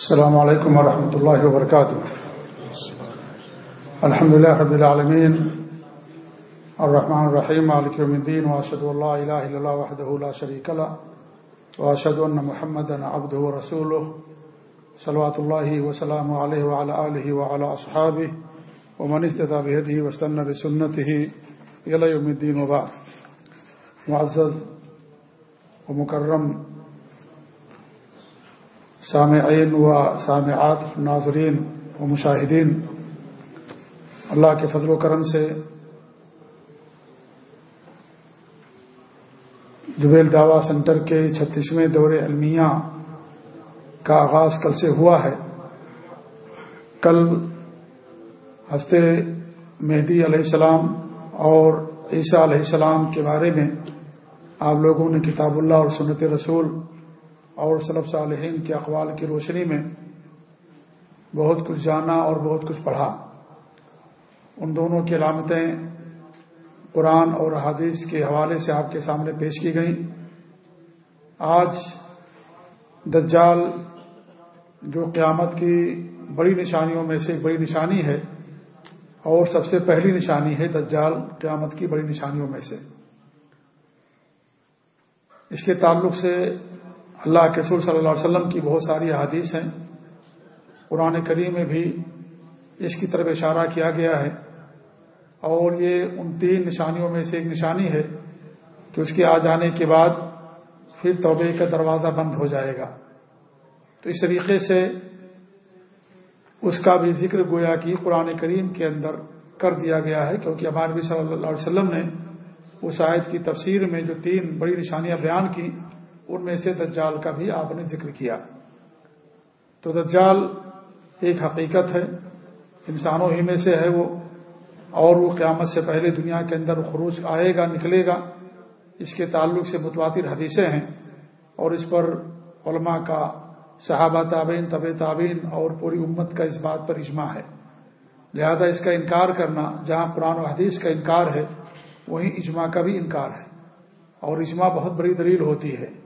السلام عليكم ورحمة الله وبركاته. الحمد لله رب العالمين. الرحمن الرحيم. مالك يوم الدين. وأشهد أن لا إله إلا الله وحده لا شريك له. وأشهد أن محمدا عبده ورسوله. صلوات الله وسلامه عليه وعلى آله وعلى أصحابه. ومن اهتدى بهديه واستنى بسنته إلى يوم الدين وبعد. معزز ومكرم سامعین و سامعات ناظرین و مشاہدین۔ اللہ کے فضل و کرم سے جبیل دعوی سینٹر کے چھتیسویں دور علمیہ کا آغاز کل سے ہوا ہے۔ کل ہستے مہدی علیہ السلام اور عیسیٰ علیہ السلام کے بارے میں آپ لوگوں نے کتاب اللہ اور سنت رسول اور صلب صالحین کے اقوال کی روشنی میں بہت کچھ جانا اور بہت کچھ پڑھا۔ ان دونوں کی علامتیں قرآن اور حادث کے حوالے سے آپ کے سامنے پیش کی گئیں۔ آج دجال جو قیامت کی بڑی نشانیوں میں سے ایک بڑی نشانی ہے اور سب سے پہلی نشانی ہے دجال قیامت کی بڑی نشانیوں میں سے۔ اس کے تعلق سے اللہ کے رسول صلی اللہ علیہ وسلم کی بہت ساری حادیث ہیں۔ قرآن کریم میں بھی اس کی طرف اشارہ کیا گیا ہے۔ اور یہ ان تین نشانیوں میں سے ایک نشانی ہے کہ اس کے آ جانے کے بعد پھر توبے کا دروازہ بند ہو جائے گا۔ تو اس طریقے سے اس کا بھی ذکر گویا کہ قرآن کریم کے اندر کر دیا گیا ہے، کیونکہ ہمارے صلی اللہ علیہ وسلم نے اس آیت کی تفسیر میں جو تین بڑی نشانیاں بیان کی ان میں سے دجال کا بھی آپ نے ذکر کیا۔ تو دجال ایک حقیقت ہے، انسانوں ہی میں سے ہے وہ۔ اور وہ قیامت سے پہلے دنیا کے اندر خروج آئے گا، نکلے گا۔ اس کے تعلق سے متواتر حدیثیں ہیں۔ اور اس پر علماء کا، صحابہ تعبین طب تعبین اور پوری امت کا اس بات پر اجماع ہے۔ لہذا اس کا انکار کرنا، جہاں قرآن و حدیث کا انکار ہے، وہیں اجماع کا بھی انکار ہے۔ اور اجماع بہت بڑی دلیل ہوتی ہے۔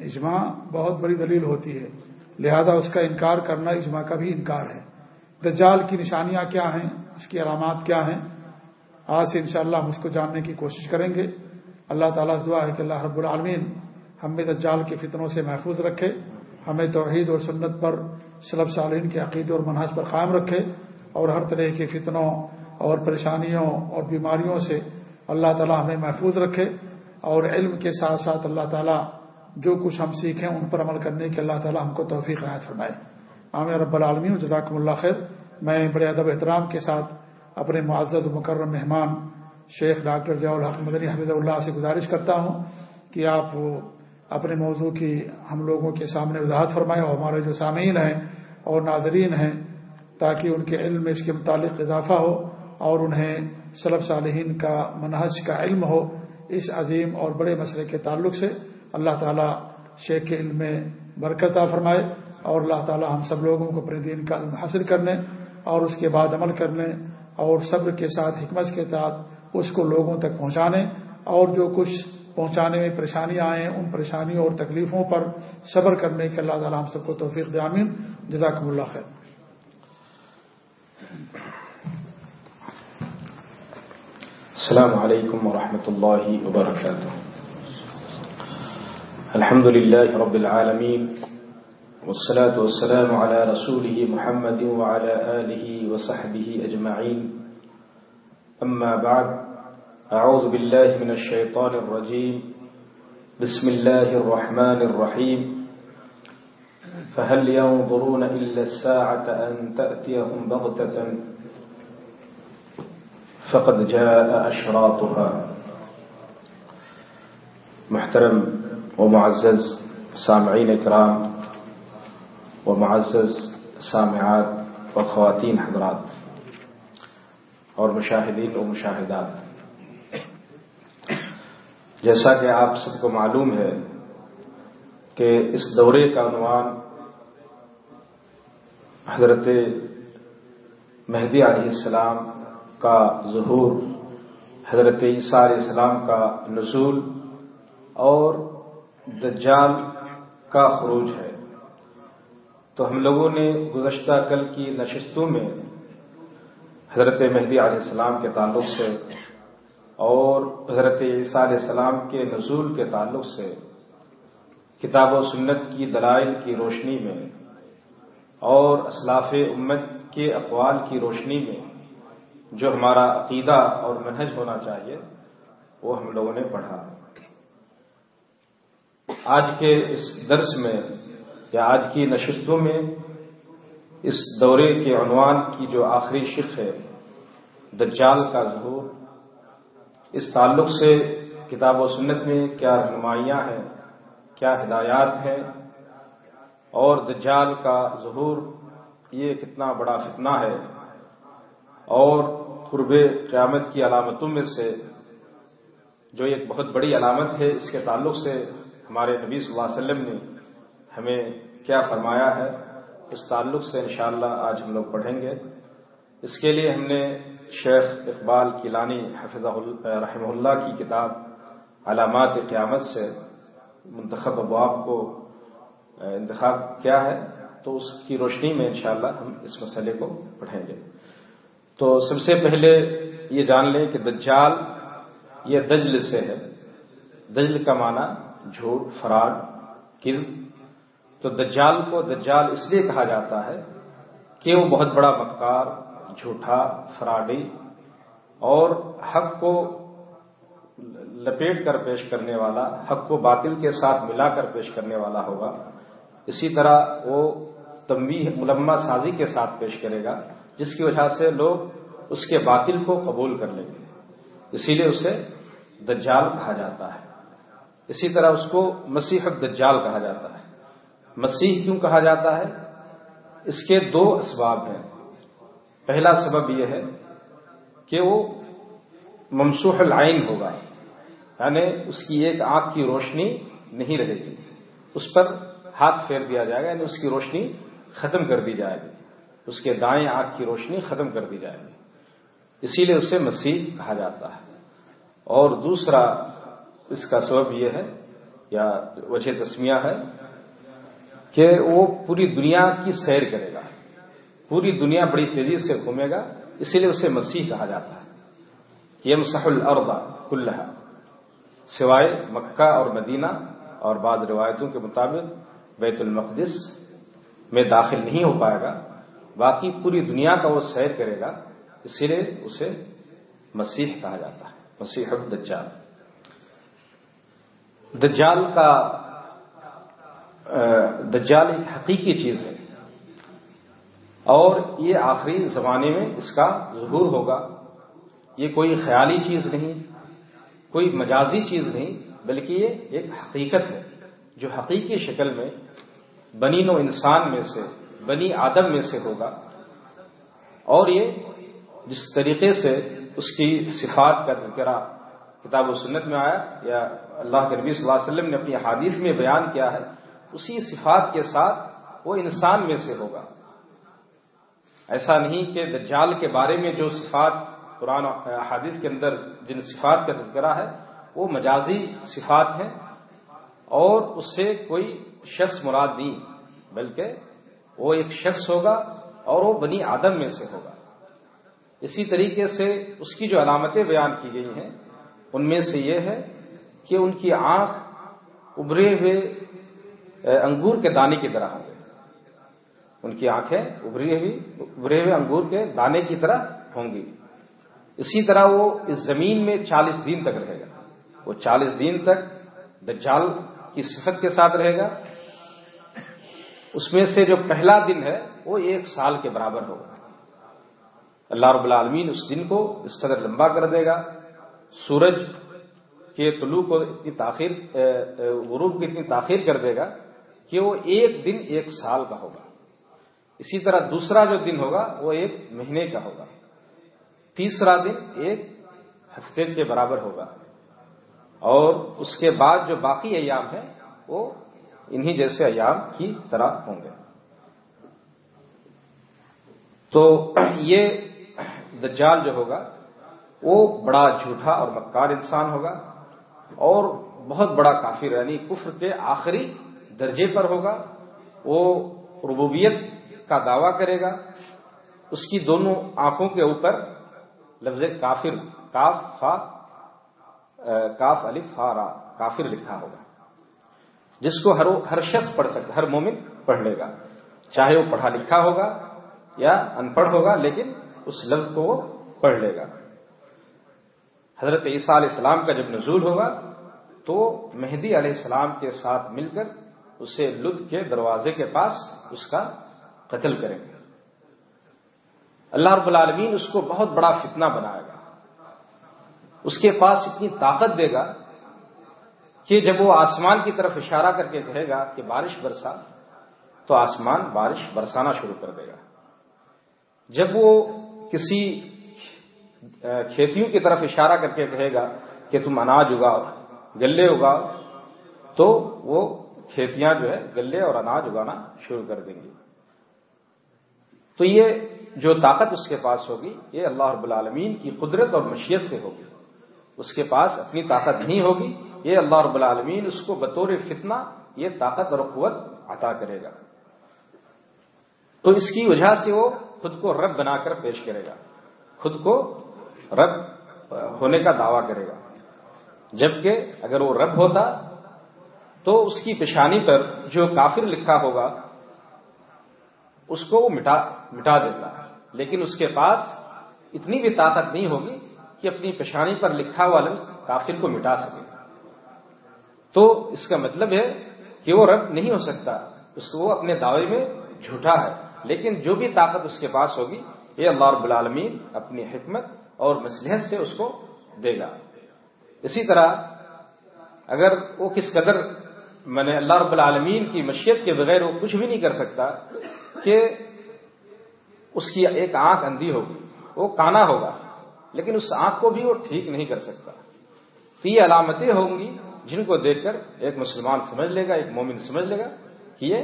اجماع بہت بڑی دلیل ہوتی ہے۔ لہذا اس کا انکار کرنا اجماع کا بھی انکار ہے۔ دجال کی نشانیاں کیا ہیں؟ اس کی علامات کیا ہیں؟ آج سے انشاءاللہ ہم اس کو جاننے کی کوشش کریں گے۔ اللہ تعالیٰ سے دعا ہے کہ اللہ رب العالمین ہمیں دجال کے فتنوں سے محفوظ رکھے۔ ہمیں توحید اور سنت پر سلب سالین کے عقید اور منحص پر قائم رکھے۔ اور ہر طرح کے فتنوں اور پریشانیوں اور بیماریوں سے اللہ تعالیٰ ہمیں محفوظ رکھے۔ اور علم کے ساتھ ساتھ اللہ تعالیٰ جو کچھ ہم سیکھیں ان پر عمل کرنے کے اللہ تعالیٰ ہم کو توفیق عنایت فرمائے۔ عامر رب العالمین، جزاکم اللہ خیر۔ میں بڑے ادب احترام کے ساتھ اپنے معزز مکرم مہمان شیخ ڈاکٹر ضیاء الحق مدنی حفظ اللہ سے گزارش کرتا ہوں کہ آپ اپنے موضوع کی ہم لوگوں کے سامنے وضاحت فرمائیں اور ہمارے جو سامعین ہیں اور ناظرین ہیں، تاکہ ان کے علم میں اس کے متعلق اضافہ ہو اور انہیں صلب صالحین کا منحج کا علم ہو اس عظیم اور بڑے مسئلے کے تعلق سے۔ اللہ تعالیٰ شیخ کے علم میں برکت فرمائے اور اللہ تعالیٰ ہم سب لوگوں کو اپنے دین کا علم حاصل کرنے اور اس کے بعد عمل کرنے اور صبر کے ساتھ، حکمت کے ساتھ اس کو لوگوں تک پہنچانے اور جو کچھ پہنچانے میں پریشانیاں آئیں ان پریشانیوں اور تکلیفوں پر صبر کرنے کے اللہ تعالیٰ ہم سب کو توفیق دامین جزاکم اللہ خیر۔ السلام علیکم ورحمۃ اللہ وبرکاتہ۔ الحمد لله رب العالمين والصلاة والسلام على رسوله محمد وعلى آله وصحبه أجمعين. أما بعد، أعوذ بالله من الشيطان الرجيم. بسم الله الرحمن الرحيم. فهل ينظرون إلا الساعة أن تأتيهم بغتة؟ فقد جاء أشراطها. محترم و معزز سامعین اکرام و معزز سامعات و خواتین حضرات اور مشاہدین و مشاہدات۔ جیسا کہ آپ سب کو معلوم ہے کہ اس دورے کا عنوان حضرت مہدی علیہ السلام کا ظہور، حضرت عیسیٰ علیہ السلام کا نزول اور دجال کا خروج ہے۔ تو ہم لوگوں نے گزشتہ کل کی نشستوں میں حضرت مہدی علیہ السلام کے تعلق سے اور حضرت عیسیٰ علیہ السلام کے نزول کے تعلق سے کتاب و سنت کی دلائل کی روشنی میں اور اسلاف امت کے اقوال کی روشنی میں جو ہمارا عقیدہ اور منہج ہونا چاہیے، وہ ہم لوگوں نے پڑھا۔ آج کے اس درس میں یا آج کی نشستوں میں اس دورے کے عنوان کی جو آخری شک ہے، دجال کا ظہور، اس تعلق سے کتاب و سنت میں کیا رہنمائیاں ہیں، کیا ہدایات ہیں اور دجال کا ظہور یہ کتنا بڑا فتنہ ہے اور قرب قیامت کی علامتوں میں سے جو ایک بہت بڑی علامت ہے، اس کے تعلق سے ہمارے نبی صلی اللہ علیہ وسلم نے ہمیں کیا فرمایا ہے، اس تعلق سے انشاءاللہ آج ہم لوگ پڑھیں گے۔ اس کے لیے ہم نے شیخ اقبال کیلانی حفظ رحمہ اللہ کی کتاب علامات قیامت سے منتخب ابواب کو انتخاب کیا ہے۔ تو اس کی روشنی میں انشاءاللہ ہم اس مسئلے کو پڑھیں گے۔ تو سب سے پہلے یہ جان لیں کہ دجال یہ دجل سے ہے۔ دجل کا معنی جھوٹ فراڈ کل تو دجال کو دجال اس لیے کہا جاتا ہے کہ وہ بہت بڑا مکار، جھوٹا فراڈی اور حق کو لپیٹ کر پیش کرنے والا، حق کو باطل کے ساتھ ملا کر پیش کرنے والا ہوگا۔ اسی طرح وہ تموی ملما سازی کے ساتھ پیش کرے گا، جس کی وجہ سے لوگ اس کے باطل کو قبول کر لیں گے۔ اسی لیے اسے دجال کہا جاتا ہے۔ اسی طرح اس کو مسیح دجال کہا جاتا ہے۔ مسیح کیوں کہا جاتا ہے؟ اس کے دو اسباب ہیں۔ پہلا سبب یہ ہے کہ وہ ممسوح العین ہوگا۔ یعنی اس کی ایک آنکھ کی روشنی نہیں رہے گی۔ اس پر ہاتھ پھیر دیا جائے گا یعنی اس کی روشنی ختم کر دی جائے گی۔ اس کے دائیں آنکھ کی روشنی ختم کر دی جائے گی۔ اسی لیے اسے مسیح کہا جاتا ہے۔ اور دوسرا اس کا سبب یہ ہے، یا وجہ تسمیہ ہے، کہ وہ پوری دنیا کی سیر کرے گا۔ پوری دنیا بڑی تیزی سے گھومے گا، اسی لیے اسے مسیح کہا جاتا ہے۔ یم سح الربا کلّہ سوائے مکہ اور مدینہ اور بعض روایتوں کے مطابق بیت المقدس میں داخل نہیں ہو پائے گا، باقی پوری دنیا کا وہ سیر کرے گا، اسی لیے اسے مسیح کہا جاتا ہے، مسیح الدجال۔ دجال کا دجال ایک حقیقی چیز ہے۔ اور یہ آخری زمانے میں اس کا ظہور ہوگا۔ یہ کوئی خیالی چیز نہیں، کوئی مجازی چیز نہیں، بلکہ یہ ایک حقیقت ہے جو حقیقی شکل میں بنی نو انسان میں سے، بنی آدم میں سے ہوگا۔ اور یہ جس طریقے سے اس کی صفات کا ذکر کتاب و سنت میں آیا یا اللہ کے نبی صلی اللہ علیہ وسلم نے اپنی حادیث میں بیان کیا ہے، اسی صفات کے ساتھ وہ انسان میں سے ہوگا۔ ایسا نہیں کہ دجال کے بارے میں جو صفات قرآن حادث کے اندر جن صفات کا تذکرہ ہے، وہ مجازی صفات ہیں اور اس سے کوئی شخص مراد نہیں، بلکہ وہ ایک شخص ہوگا اور وہ بنی آدم میں سے ہوگا۔ اسی طریقے سے اس کی جو علامتیں بیان کی گئی ہیں ان میں سے یہ ہے کہ ان کی آنکھ ابھرے ہوئے انگور کے دانے کی طرح ہوں گے۔ ان کی آنکھیں ابری ہوئی، ابھرے ہوئے انگور کے دانے کی طرح ہوں گی۔ اسی طرح وہ اس زمین میں چالیس دن تک رہے گا۔ وہ چالیس دن تک دجال کی صفت کے ساتھ رہے گا۔ اس میں سے جو پہلا دن ہے، وہ ایک سال کے برابر ہوگا۔ اللہ رب العالمین اس دن کو اس قدر لمبا کر دے گا۔ سورج کے طلوع کو اتنی تاخیر غروب کی اتنی تاخیر کر دے گا کہ وہ ایک دن ایک سال کا ہوگا۔ اسی طرح دوسرا جو دن ہوگا وہ ایک مہینے کا ہوگا۔ تیسرا دن ایک ہفتے کے برابر ہوگا۔ اور اس کے بعد جو باقی ایام ہیں وہ انہی جیسے ایام کی طرح ہوں گے۔ تو یہ دجال جو ہوگا وہ بڑا جھوٹا اور مکار انسان ہوگا اور بہت بڑا کافر یعنی کفر کے آخری درجے پر ہوگا۔ وہ ربوبیت کا دعویٰ کرے گا۔ اس کی دونوں آنکھوں کے اوپر لفظ کافر، کاف، فا کاف علی فارا کافر لکھا ہوگا۔ جس کو ہر ہر شخص پڑھ سکتا ہر مومن پڑھ لے گا۔ چاہے وہ پڑھا لکھا ہوگا یا ان پڑھ ہوگا، لیکن اس لفظ کو وہ پڑھ لے گا۔ حضرت عیسیٰ علیہ السلام کا جب نزول ہوگا، تو مہدی علیہ السلام کے ساتھ مل کر اسے لد کے دروازے کے پاس اس کا قتل کریں گے۔ اللہ رب العالمین اس کو بہت بڑا فتنہ بنائے گا۔ اس کے پاس اتنی طاقت دے گا کہ جب وہ آسمان کی طرف اشارہ کر کے کہے گا کہ بارش برسا، تو آسمان بارش برسانا شروع کر دے گا۔ جب وہ کسی کھیتیوں کی طرف اشارہ کر کے کہے گا کہ تم اناج اگاؤ، گلے اگاؤ، تو وہ کھیتیاں جو ہے گلے اور اناج اگانا شروع کر دیں گی تو یہ جو طاقت اس کے پاس ہوگی، یہ اللہ رب العالمین کی قدرت اور مشیت سے ہوگی۔ اس کے پاس اپنی طاقت نہیں ہوگی، یہ اللہ رب العالمین اس کو بطور فتنہ یہ طاقت اور قوت عطا کرے گا۔ تو اس کی وجہ سے وہ خود کو رب بنا کر پیش کرے گا۔ خود کو رب ہونے کا دعویٰ کرے گا۔ جبکہ اگر وہ رب ہوتا تو اس کی پیشانی پر جو کافر لکھا ہوگا، اس کو وہ مٹا مٹا دیتا۔ لیکن اس کے پاس اتنی بھی طاقت نہیں ہوگی کہ اپنی پیشانی پر لکھا ہوا لفظ کافر کو مٹا سکے۔ تو اس کا مطلب ہے کہ وہ رب نہیں ہو سکتا۔ اس وہ اپنے دعوے میں جھوٹا ہے۔ لیکن جو بھی طاقت اس کے پاس ہوگی یہ اللہ رب العالمین، اپنی حکمت اور مسلحت سے اس کو دے گا۔ اسی طرح اگر وہ کس قدر میں نے اللہ رب العالمین کی مشیت کے بغیر وہ کچھ بھی نہیں کر سکتا کہ اس کی ایک آنکھ اندھی ہوگی، وہ کانا ہوگا، لیکن اس آنکھ کو بھی وہ ٹھیک نہیں کر سکتا۔ یہ علامتیں ہوں گی جن کو دیکھ کر ایک مسلمان سمجھ لے گا، ایک مومن سمجھ لے گا کہ یہ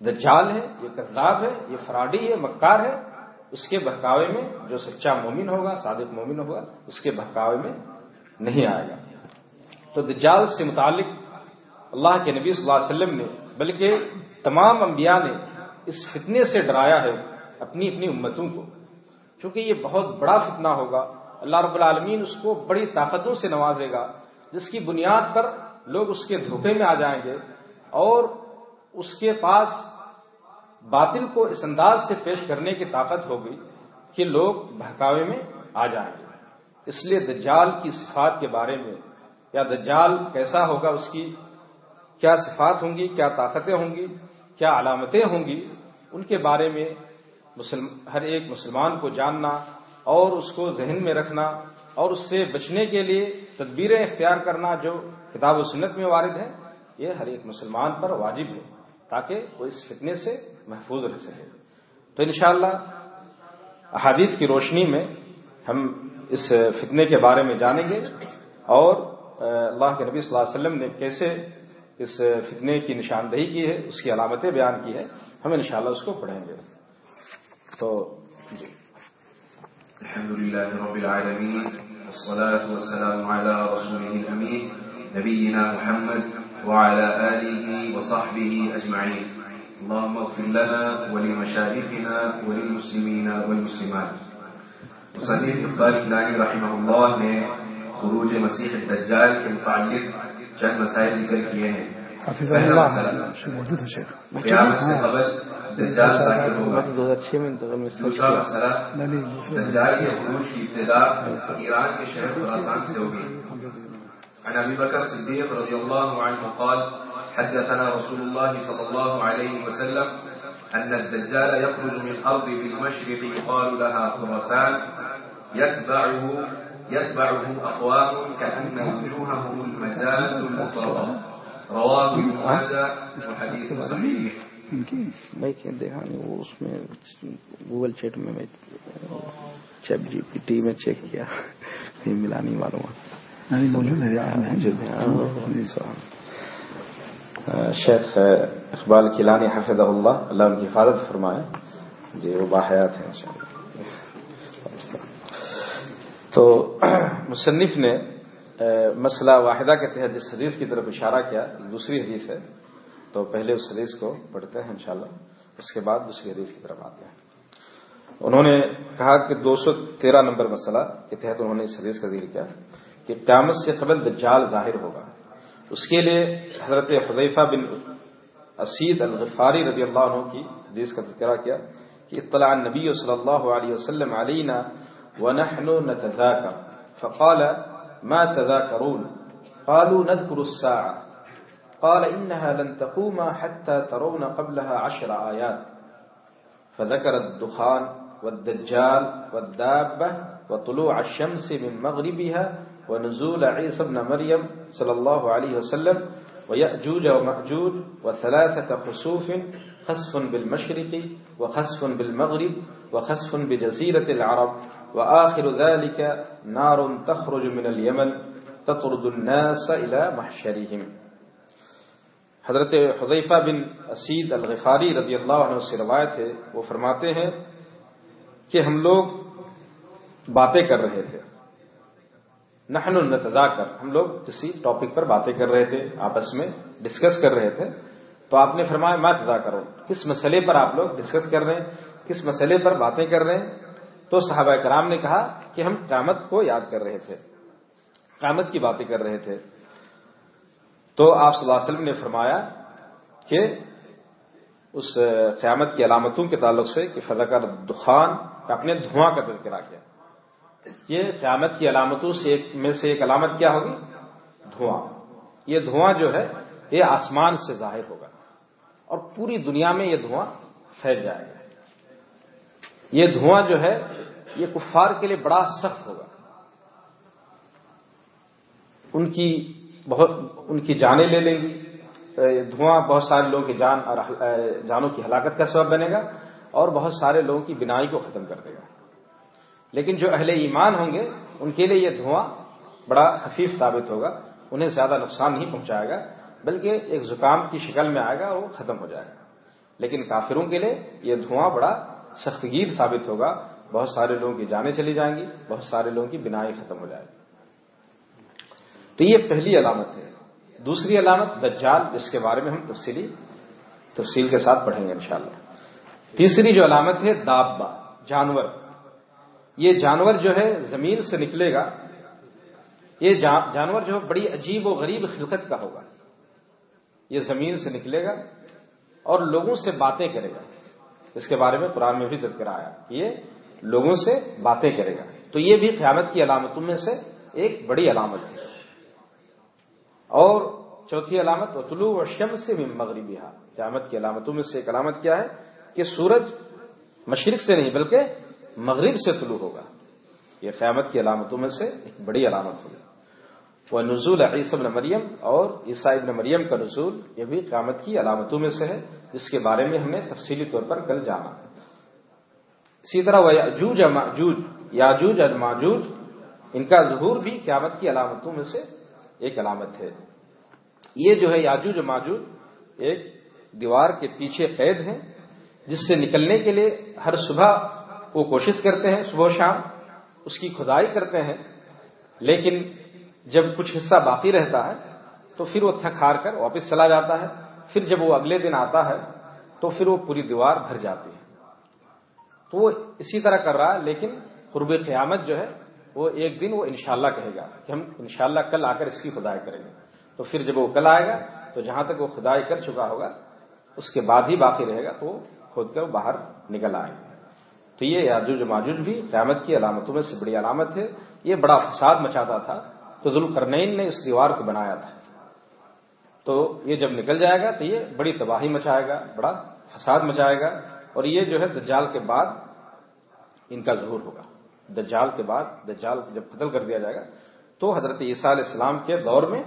دجال ہے، یہ کرداب ہے، یہ فراڈی ہے، مکار ہے۔ اس کے بہکاوے میں جو سچا مومن ہوگا، صادق مومن ہوگا، اس کے بہکاوے میں نہیں آئے گا۔ تو دجال سے متعلق اللہ کے نبی صلی اللہ علیہ وسلم نے، بلکہ تمام انبیاء نے اس فتنے سے ڈرایا ہے اپنی اپنی امتوں کو۔ چونکہ یہ بہت بڑا فتنہ ہوگا، اللہ رب العالمین اس کو بڑی طاقتوں سے نوازے گا، جس کی بنیاد پر لوگ اس کے دھوکے میں آ جائیں گے اور اس کے پاس باطل کو اس انداز سے پیش کرنے کی طاقت ہوگی کہ لوگ بہکاوے میں آ جائیں۔ گے اس لیے دجال کی صفات کے بارے میں، یا دجال کیسا ہوگا اس کی، کیا صفات ہوں گی، کیا طاقتیں ہوں گی، کیا علامتیں ہوں گی، ان کے بارے میں ہر ایک مسلمان کو جاننا اور اس کو ذہن میں رکھنا اور اس سے بچنے کے لیے تدبیریں اختیار کرنا جو کتاب و سنت میں وارد ہے، یہ ہر ایک مسلمان پر واجب ہے تاکہ وہ اس فتنے سے محفوظ رہ سکے تو انشاءاللہ احادیث کی روشنی میں ہم اس فتنے کے بارے میں جانیں گے اور اللہ کے نبی صلی اللہ علیہ وسلم نے کیسے اس فتنے کی نشاندہی کی ہے، اس کی علامتیں بیان کی ہے ہم انشاءاللہ اس کو پڑھیں گے۔ تو الحمد لله رب العالمين والصلاة والسلام على رسوله الأمين نبينا محمد وعلى آله وصحبه أجمعين اللهم اغفر لنا ولمشايخنا وللمسلمين والمسلمات. مصنف اقبال کلانی رحمہ اللہ نے خروج مسیح الدجال کے متعلق چند مسائل ذکر کیے ہیں. حافظ اللہ. موجود ہے شیخ. قیامت سے قبل دجال ظاہر ہوگا. دوسرا مسئلہ دجال کے خروج کی ابتدا ایران کے شہر خراسان سے ہوگی. عن ابي بكر الصديق رضي الله عنه قال حدثنا رسول الله صلى الله عليه وسلم ان الدجال يخرج من ارض بالمشرق يقال لها خراسان يتبعه يتبعه اقوام كان وجوههم المجاز المفرطه رواه ابن ماجه وحديث صحيح. میں کیا دیکھا نہیں وہ اس میں گوگل چیٹ میں میں چیپ جی پی ٹی میں چیک کیا نہیں ملا نہیں معلوم۔ موجود ہے شیخ اقبال کلانی حفظ اللہ اللہ ان کی حفاظت فرمائے۔ جی وہ باحیات ہیں، انشاءاللہ۔ تو مصنف نے مسئلہ واحدہ کے تحت جس حدیث کی طرف اشارہ کیا، دوسری حدیث ہے، تو پہلے اس حدیث کو پڑھتے ہیں انشاءاللہ، اس کے بعد دوسری حدیث کی طرف آتے ہیں۔ انہوں نے کہا کہ دو سو تیرہ نمبر مسئلہ کے تحت انہوں نے اس حدیث کا ذکر کیا کہ قیامت سے قبل دجال ظاہر ہوگا۔ اس کے لیے حضرت حضیفہ بن اسید الغفاری رضی اللہ عنہ کی حدیث کا تذکرہ کیا کہ اطلاع النبی صلی اللہ علیہ وسلم علینا ونحن نتذاکر۔ فقال، ما تذاکرون؟ قالوا نذكر الساعة. قال إنها لن تقوم حتى ترون قبلها عشر آيات فذكر الدخان والدجال والدابة وطلوع الشمس من مغربها ونزول عيسى بن مريم صلى الله عليه وسلم ويأجوج ومأجوج وثلاثة خسوف خسف بالمشرق وخسف بالمغرب وخسف بجزيرة العرب وآخر ذلك نار تخرج من اليمن تطرد الناس إلى محشرهم. حضرت حضیفہ بن اسید الغفاری رضی اللہ عنہ سے روایت ہے، وہ فرماتے ہیں کہ ہم لوگ باتیں کر رہے تھے۔ نحن النتدا کر ہم لوگ کسی ٹاپک پر باتیں کر رہے تھے، آپس میں ڈسکس کر رہے تھے۔ تو آپ نے فرمایا، میں تدا کروں کس مسئلے پر آپ لوگ ڈسکس کر رہے ہیں؟ کس مسئلے پر باتیں کر رہے ہیں؟ تو صحابہ کرام نے کہا کہ ہم قیامت کو یاد کر رہے تھے۔ قیامت کی باتیں کر رہے تھے۔ تو آپ صلی اللہ علیہ وسلم نے فرمایا کہ اس قیامت کی علامتوں کے تعلق سے کہ فضا کا دخان اپنے دھواں کا تذکرہ کیا۔ یہ قیامت کی علامتوں سے ایک میں سے ایک علامت کیا ہوگی؟ دھواں۔ یہ دھواں جو ہے، یہ آسمان سے ظاہر ہوگا۔ اور پوری دنیا میں یہ دھواں پھیل جائے گا۔ یہ دھواں جو ہے، یہ کفار کے لیے بڑا سخت ہوگا۔ ان کی بہت ان کی جانیں لے لیں گی۔ دھواں بہت سارے لوگوں کی جان اور جانوں کی ہلاکت کا سبب بنے گا اور بہت سارے لوگوں کی بنائی کو ختم کر دے گا۔ لیکن جو اہل ایمان ہوں گے، ان کے لیے یہ دھواں بڑا خفیف ثابت ہوگا، انہیں زیادہ نقصان نہیں پہنچائے گا، بلکہ ایک زکام کی شکل میں آئے گا، وہ ختم ہو جائے گا۔ لیکن کافروں کے لیے یہ دھواں بڑا سختگیر ثابت ہوگا، بہت سارے لوگوں کی جانیں چلی جائیں گی، بہت سارے لوگوں کی بنائی ختم ہو جائے گی۔ تو یہ پہلی علامت ہے۔ دوسری علامت دجال جس کے بارے میں ہم تفصیلی، تفصیل کے ساتھ پڑھیں گے انشاءاللہ۔ تیسری جو علامت ہے دابا جانور۔ یہ جانور جو ہے زمین سے نکلے گا، یہ جانور جو ہے بڑی عجیب و غریب خلقت کا ہوگا۔ یہ زمین سے نکلے گا اور لوگوں سے باتیں کرے گا۔ اس کے بارے میں قرآن میں بھی ذکر آیا یہ لوگوں سے باتیں کرے گا۔ تو یہ بھی قیامت کی علامتوں میں سے ایک بڑی علامت ہے۔ اور چوتھی علامت و و شم سے بھی مغربی قیامت کی علامتوں میں سے ایک علامت کیا ہے؟ کہ سورج مشرق سے نہیں، بلکہ مغرب سے طلوع ہوگا۔ یہ قیامت کی علامتوں میں سے ایک بڑی علامت ہوگی۔ وہ نزول عیسب مریم اور عیسائی ابن مریم کا نزول یہ بھی قیامت کی علامتوں میں سے ہے، جس کے بارے میں ہم نے تفصیلی طور پر کل جانا ہے۔ اسی طرح وہ یاجوج ماجوج یاجوج اور ماجوج ان کا ظہور بھی قیامت کی علامتوں میں سے ایک علامت ہے۔ یہ جو ہے یاجوج و ماجوج ایک دیوار کے پیچھے قید ہیں، جس سے نکلنے کے لیے ہر صبح وہ کوشش کرتے ہیں صبح و شام، اس کی کھدائی کرتے ہیں، لیکن جب کچھ حصہ باقی رہتا ہے، تو پھر وہ تھک ہار کر واپس چلا جاتا ہے، پھر جب وہ اگلے دن آتا ہے، تو پھر وہ پوری دیوار بھر جاتی ہے۔ تو وہ اسی طرح کر رہا ہے، لیکن قرب قیامت جو ہے، وہ ایک دن وہ انشاءاللہ کہے گا کہ ہم انشاءاللہ کل آ کر اس کی خدائی کریں گے۔ تو پھر جب وہ کل آئے گا، تو جہاں تک وہ خدائی کر چکا ہوگا، اس کے بعد ہی باقی رہے گا، تو وہ خود کر باہر نکل آئے گا۔ تو یہ یاجوج ماجوج بھی قیامت کی علامتوں میں سے بڑی علامت ہے۔ یہ بڑا فساد مچاتا تھا۔ تو ذوالقرنین نے اس دیوار کو بنایا تھا۔ تو یہ جب نکل جائے گا تو یہ بڑی تباہی مچائے گا، بڑا فساد مچائے گا اور یہ جو ہے دجال کے بعد ان کا ظہور ہوگا۔ دجال کے بعد، دجال جب قتل کر دیا جائے گا تو حضرت عیسیٰ علیہ السلام کے دور میں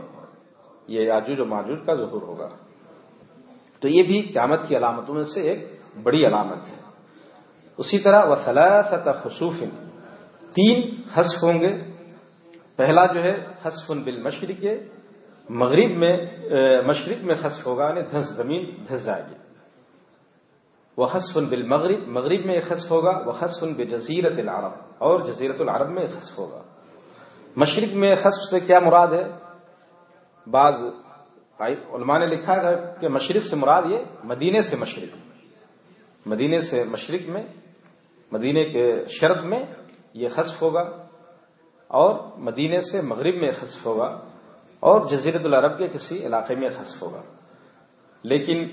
یہ یاجوج و ماجوج کا ظہور ہوگا۔ تو یہ بھی قیامت کی علامتوں میں سے ایک بڑی علامت ہے۔ اسی طرح وہ سلاست خصوف تین حسف ہوں گے۔ پہلا جو ہے حسف بل مشرق مغرب میں مشرق میں حسف ہوگا یعنی دھس زمین دھس جائے گی۔ وہ حسف بل مغرب مغرب میں ایک حسف ہوگا، وہ حسف بے جزیرت العرب، اور جزیرت العرب میں ایک حسف ہوگا۔ مشرق میں حسف سے کیا مراد ہے؟ بعض علماء نے لکھا ہے کہ مشرق سے مراد یہ مدینے سے مشرق۔ مدینے سے مشرق میں مدینے کے شرق میں یہ خصف ہوگا اور مدینے سے مغرب میں خصف ہوگا اور جزیرت العرب کے کسی علاقے میں خصف ہوگا۔ لیکن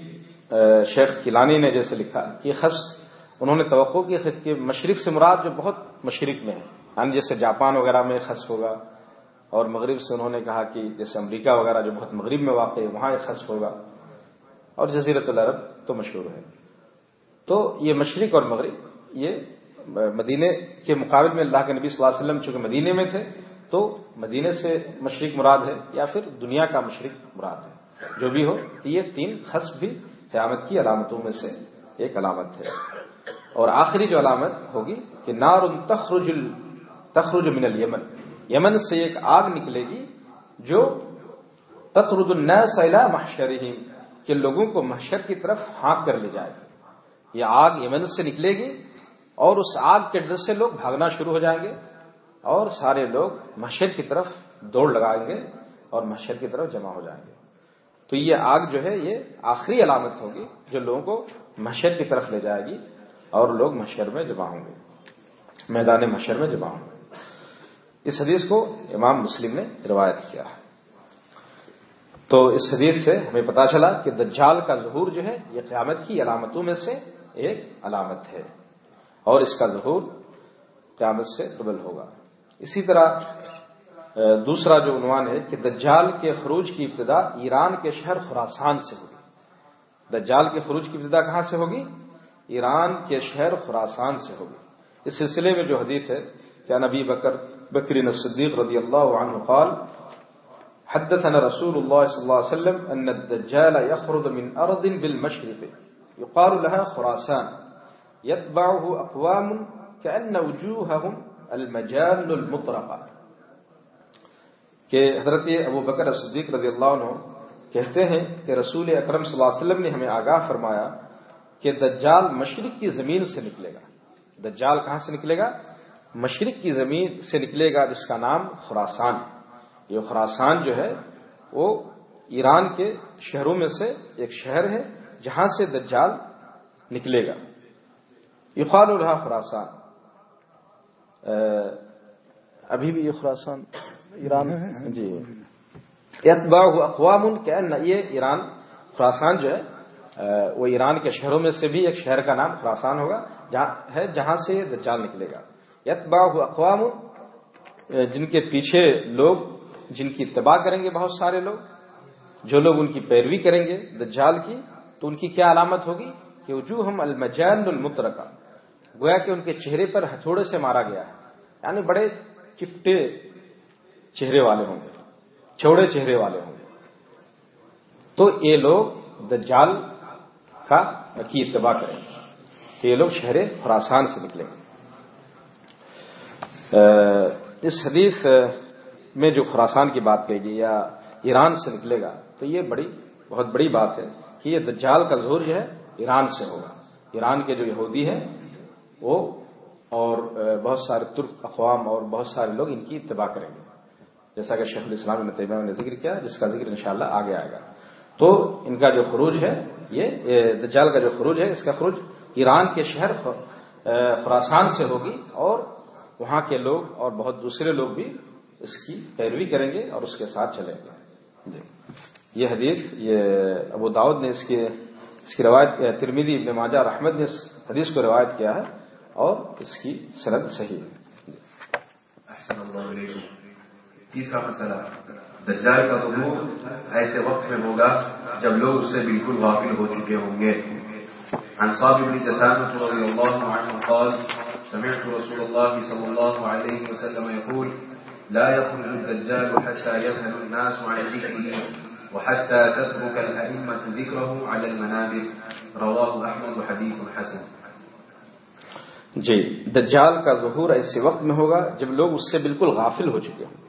شیخ کلانی نے جیسے لکھا کہ خصف انہوں نے توقع کی کہ مشرق سے مراد جو بہت مشرق میں ہے۔ یعنی جیسے جاپان وغیرہ میں خصف ہوگا اور مغرب سے انہوں نے کہا کہ جیسے امریکہ وغیرہ جو بہت مغرب میں واقع ہے، وہاں ایک خصف ہوگا اور جزیرت العرب تو مشہور ہے۔ تو یہ مشرق اور مغرب یہ مدینے کے مقابل میں اللہ کے نبی صلی اللہ علیہ وسلم چونکہ مدینے میں تھے، تو مدینے سے مشرق مراد ہے یا پھر دنیا کا مشرق مراد ہے۔ جو بھی ہو، یہ تین خصف بھی قیامت کی علامتوں میں سے ایک علامت ہے۔ اور آخری جو علامت ہوگی کہ نار تخرج تخرج من الیمن۔ یمن سے ایک آگ نکلے گی جو تخرج الناس الى محشرہم، کہ لوگوں کو محشر کی طرف ہانک کر لے جائے گی۔ یہ آگ یمن سے نکلے گی اور اس آگ کے ڈر سے لوگ بھاگنا شروع ہو جائیں گے اور سارے لوگ محشر کی طرف دوڑ لگائیں گے اور محشر کی طرف جمع ہو جائیں گے۔ تو یہ آگ جو ہے یہ آخری علامت ہوگی جو لوگوں کو محشر کی طرف لے جائے گی اور لوگ محشر میں جمع ہوں گے۔ میدان محشر میں جمع ہوں گے۔ اس حدیث کو امام مسلم نے روایت کیا۔ ہے تو اس حدیث سے ہمیں پتا چلا کہ دجال کا ظہور جو ہے یہ قیامت کی علامتوں میں سے ایک علامت ہے۔ اور اس کا ظہور قیامت سے قبل ہوگا۔ اسی طرح دوسرا جو عنوان ہے کہ دجال کے خروج کی ابتدا ایران کے شہر خوراسان سے ہوگی۔ دجال کے خروج کی ابتدا کہاں سے ہوگی؟ ایران کے شہر خوراسان سے ہوگی۔ اس سلسلے میں جو حدیث ہے کیا نبی بکر بکری صدیق رضی اللہ عنہ قال، حدثنا رسول الله صلى الله عليه وسلم أن الدجال يخرج من أرض بالمشرق يقال لها خراسان۔ يتبعه أقوام كأن وجوههم المجال المطرقة کہ حضرت ابو بکر صدیق رضی اللہ عنہ کہتے ہیں کہ رسول اکرم صلی اللہ علیہ وسلم نے ہمیں آگاہ فرمایا کہ دجال مشرق کی زمین سے نکلے گا. دجال کہاں سے نکلے گا؟ مشرق کی زمین سے نکلے گا جس کا نام خراسان یہ خراسان جو ہے وہ ایران کے شہروں میں سے ایک شہر ہے جہاں سے دجال نکلے گا. یقال الحا خراسان. ابھی بھی یہ خراسان ایران ہے جی. اتباع اقوام یہ ایران خراسان جو ہے وہ ایران کے شہروں میں سے بھی ایک شہر کا نام خراسان ہوگا ہے جہاں سے دجال نکلے گا۔ یتباع اقوام جن کے پیچھے لوگ جن کی اتباع کریں گے بہت سارے لوگ جو لوگ ان کی پیروی کریں گے دجال کی تو ان کی کیا علامت ہوگی؟ کہ وجوہ ہم المجین المترکا گویا کہ ان کے چہرے پر ہتھوڑے سے مارا گیا ہے۔ یعنی بڑے چپٹے چہرے والے ہوں گے۔ چوڑے چہرے والے ہوں گے۔ تو یہ لوگ دجال کا کی اتباع کریں گے۔ کہ یہ لوگ شہر خراسان سے نکلیں گے۔ اس حدیث میں جو خراسان کی بات کہی گئی یا ایران سے نکلے گا، تو یہ بڑی، بہت بڑی بات ہے کہ یہ دجال کا ظہور جو ہے ایران سے ہوگا۔ ایران کے جو یہودی ہیں وہ اور بہت سارے ترک اقوام اور بہت سارے لوگ ان کی اتباع کریں گے۔ جیسا کہ شیخ الاسلام نے طیبہ نے ذکر کیا، جس کا ذکر انشاءاللہ آگے آئے گا۔ تو ان کا جو خروج ہے، یہ دجال کا جو خروج ہے، اس کا خروج ایران کے شہر خراسان سے ہوگی اور وہاں کے لوگ اور بہت دوسرے لوگ بھی اس کی پیروی کریں گے اور اس کے ساتھ چلیں گے۔ جی۔ یہ حدیث، یہ ابو داود نے اس کے، اس کی روایت ترمیدی ابن ماجہ رحمد نے اس حدیث کو روایت کیا ہے۔ اور اس کی سند صحیح ہے۔ تیسرا مسئلہ، دجال کا ظہور ایسے وقت میں ہوگا جب لوگ اس سے بالکل غافل ہو چکے ہوں گے۔ عن صاحب بن جثامة رضي الله عنه قال، سمعت رسول الله صلى الله عليه وسلم يقول لا يخرج الدجال حتى يذهل الناس عن ذكره وحتى تترك الأئمة ذكره على المنابر۔ رواه أحمد حديث حسن۔ جی دجال کا ظہور ایسے وقت میں ہوگا جب لوگ اس سے بالکل غافل ہو چکے ہوں۔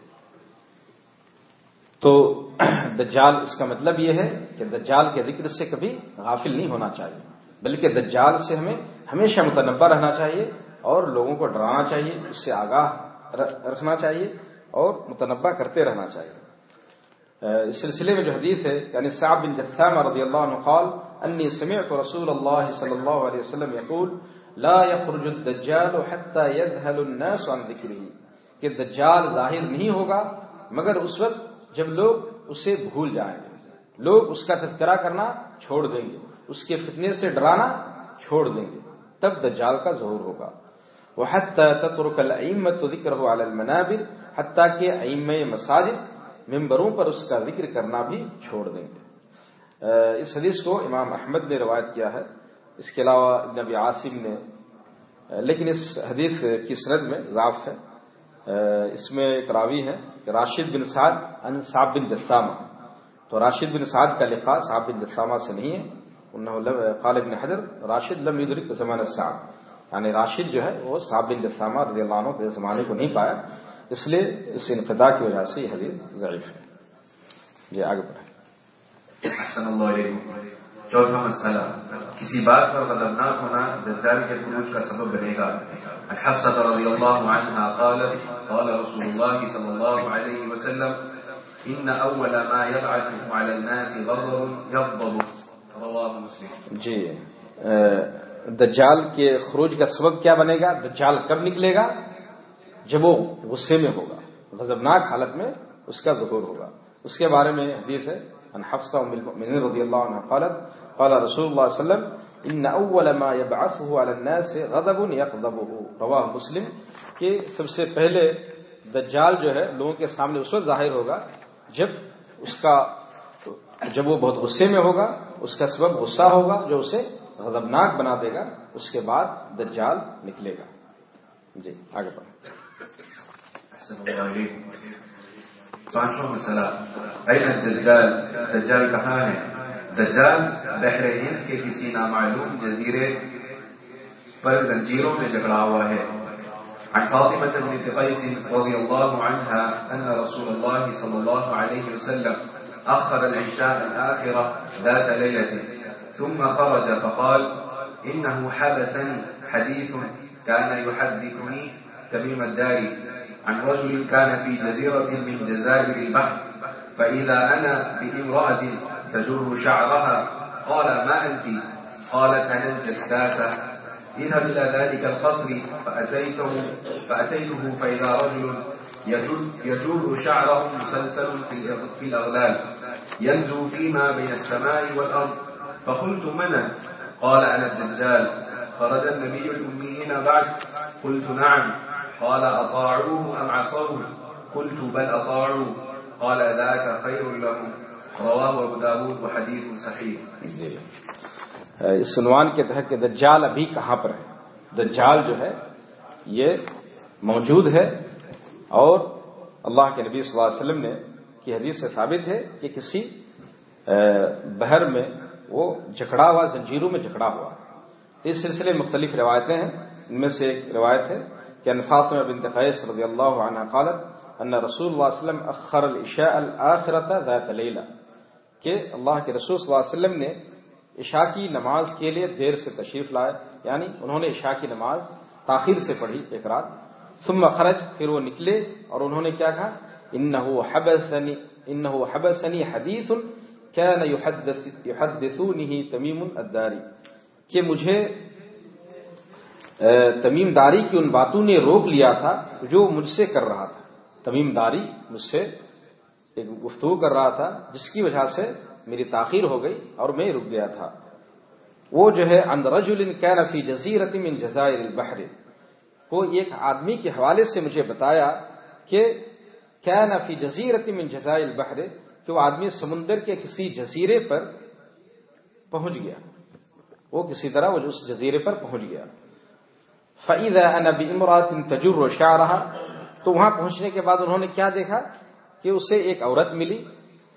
تو دجال اس کا مطلب یہ ہے کہ دجال کے ذکر سے کبھی غافل نہیں ہونا چاہیے، بلکہ دجال سے ہمیں ہمیشہ متنبع رہنا چاہیے اور لوگوں کو ڈرانا چاہیے، اس سے آگاہ رکھنا چاہیے اور متنبع کرتے رہنا چاہیے۔ اس سلسلے میں جو حدیث ہے یعنی صاحب بن جثام رضی اللہ عنہ قال، انی سمعت رسول اللہ صلی اللہ علیہ وسلم یقول لا يخرج الدجال حتى يذهل الناس عن ذکره کہ دجال ظاہر نہیں ہوگا، مگر اس وقت جب لوگ اسے بھول جائیں گے۔ لوگ اس کا تذکرہ کرنا چھوڑ دیں گے، اس کے فتنے سے ڈرانا چھوڑ دیں گے۔ تب دجال کا ظہور ہوگا۔ وہ حتیٰ تترک العمت ذکر ہو علی المنابر، حتیٰ کہ ائم مساجد ممبروں پر اس کا ذکر کرنا بھی چھوڑ دیں گے۔ اس حدیث کو امام احمد نے روایت کیا ہے۔ اس کے علاوہ نبی عاصم نے، لیکن اس حدیث کی سند میں ضعف ہے۔ اس میں ایک راوی ہے کہ راشد بن سعد ان صاحب بن جسامہ تو راشد بن سعد کا لقاء صاحب بن جسامہ سے نہیں ہے۔ قال بن حضر راشد لم يدرك زمان صاحب یعنی راشد جو ہے، وہ صاحب بن جسامہ رضی اللہ عنہ کے زمانے کو نہیں پایا۔ اس لیے اس انقطاع کی وجہ سے یہ حدیث ضعیف ہے۔ جی آگے بڑھیں۔ چوتھا مسئلہ، کسی بات پر خطرناک ہونا دجال کے خروج کا سبب بنے گا۔ حفصة رضي الله عنها قالت، قال رسول الله صلى الله عليه وسلم إن أول ما يبعث على الناس غضب يغضب رواه مسلم۔ جی دجال کے خروج کا سبب کیا بنے گا؟ دجال کب نکلے گا؟ جب وہ غصے میں ہوگا، غضبناک حالت میں اس کا ظہور ہوگا۔ اس کے بارے میں حدیث ہے ان حفصہ رضی اللہ عنہ قالت قال رسول اللہ صلی اللہ علیہ وسلم ان اول ما يبعثه على الناس غضب يغضبه. رواه مسلم کہ سب سے پہلے دجال جو ہے لوگوں کے سامنے اس وقت ظاہر ہوگا، جب اس کا جب وہ بہت غصے میں ہوگا، اس کا سبب غصہ ہوگا جو اسے غضبناک بنا دے گا، اس کے بعد دجال نکلے گا۔ جی آگے بڑھیں۔ پانچواں مسئلہ دجال دجال کہاں ہے؟ دجال بحر ہند کے کسی نامعلوم جزیرے پر زنجیروں میں جھگڑا ہوا ہے۔ عن فاطمة بنت قيس رضي الله عنها أن رسول الله صلى الله عليه وسلم أخر العشاء الآخرة ذات ليلة ثم خرج فقال، إنه حبسني حديث كان يحدثني تميم الداري عن رجل كان في جزيرة من جزائر البحر، فإذا أنا بامرأة تجر شعرها؟ قال ما أنت؟ قالت أنا الجساسة اذهب إلى ذلك القصر فأتيته, فأتيته فإذا رجل يجر شعره مسلسل في الأغلال ينزو فيما بين السماء والأرض. فقلت من؟ قال أنا الدجال. خرج النبي الأميين بعد. قلت نعم. قال أطاعوه أم عصوه؟ قلت بل أطاعوه. قال ذاك خير لهم. رواه ابو داود جی۔ اس عنوان کے تحت کہ دجال ابھی کہاں پر ہے؟ دجال جو ہے، یہ موجود ہے اور اللہ کے نبی صلی اللہ علیہ وسلم نے کی حدیث سے ثابت ہے کہ کسی بہر میں وہ جکڑا ہوا، زنجیروں میں جکڑا ہوا۔ اس سلسلے مختلف روایتیں ہیں۔ ان میں سے ایک روایت ہے کہ انفاط میں بنت قیس رضی اللہ عنہ قالت، ان رسول اللہ علیہ وسلم اخر العشاء الاخرۃ ذات لیلہ کہ اللہ کے رسول صلی اللہ علیہ وسلم نے عشاء کی نماز کے لیے دیر سے تشریف لائے یعنی انہوں نے عشاء کی نماز تاخیر سے پڑھی ایک رات۔ ثم خرج، پھر وہ نکلے اور انہوں نے کیا کہا؟ انه حبسني انه حبسني حديث كان يحدث يحدثونه تميم الداري کہ مجھے تمیم داری کی ان باتوں نے روک لیا تھا جو مجھ سے کر رہا تھا۔ تمیم داری مجھ سے ایک گفتگو کر رہا تھا، جس کی وجہ سے میری تاخیر ہو گئی اور میں رک گیا تھا۔ وہ جو ہے اندرجل کین فی جزیرت من جزائر البحر۔ کو ایک آدمی کے حوالے سے مجھے بتایا کہ کیا فی جزیرت من جزائر البحر، کہ وہ آدمی سمندر کے کسی جزیرے پر پہنچ گیا۔ وہ کسی طرح وہ اس جزیرے پر پہنچ گیا۔ فعید امرات تجر و شاہ رہا تو وہاں پہنچنے کے بعد انہوں نے کیا دیکھا؟ کہ اسے ایک عورت ملی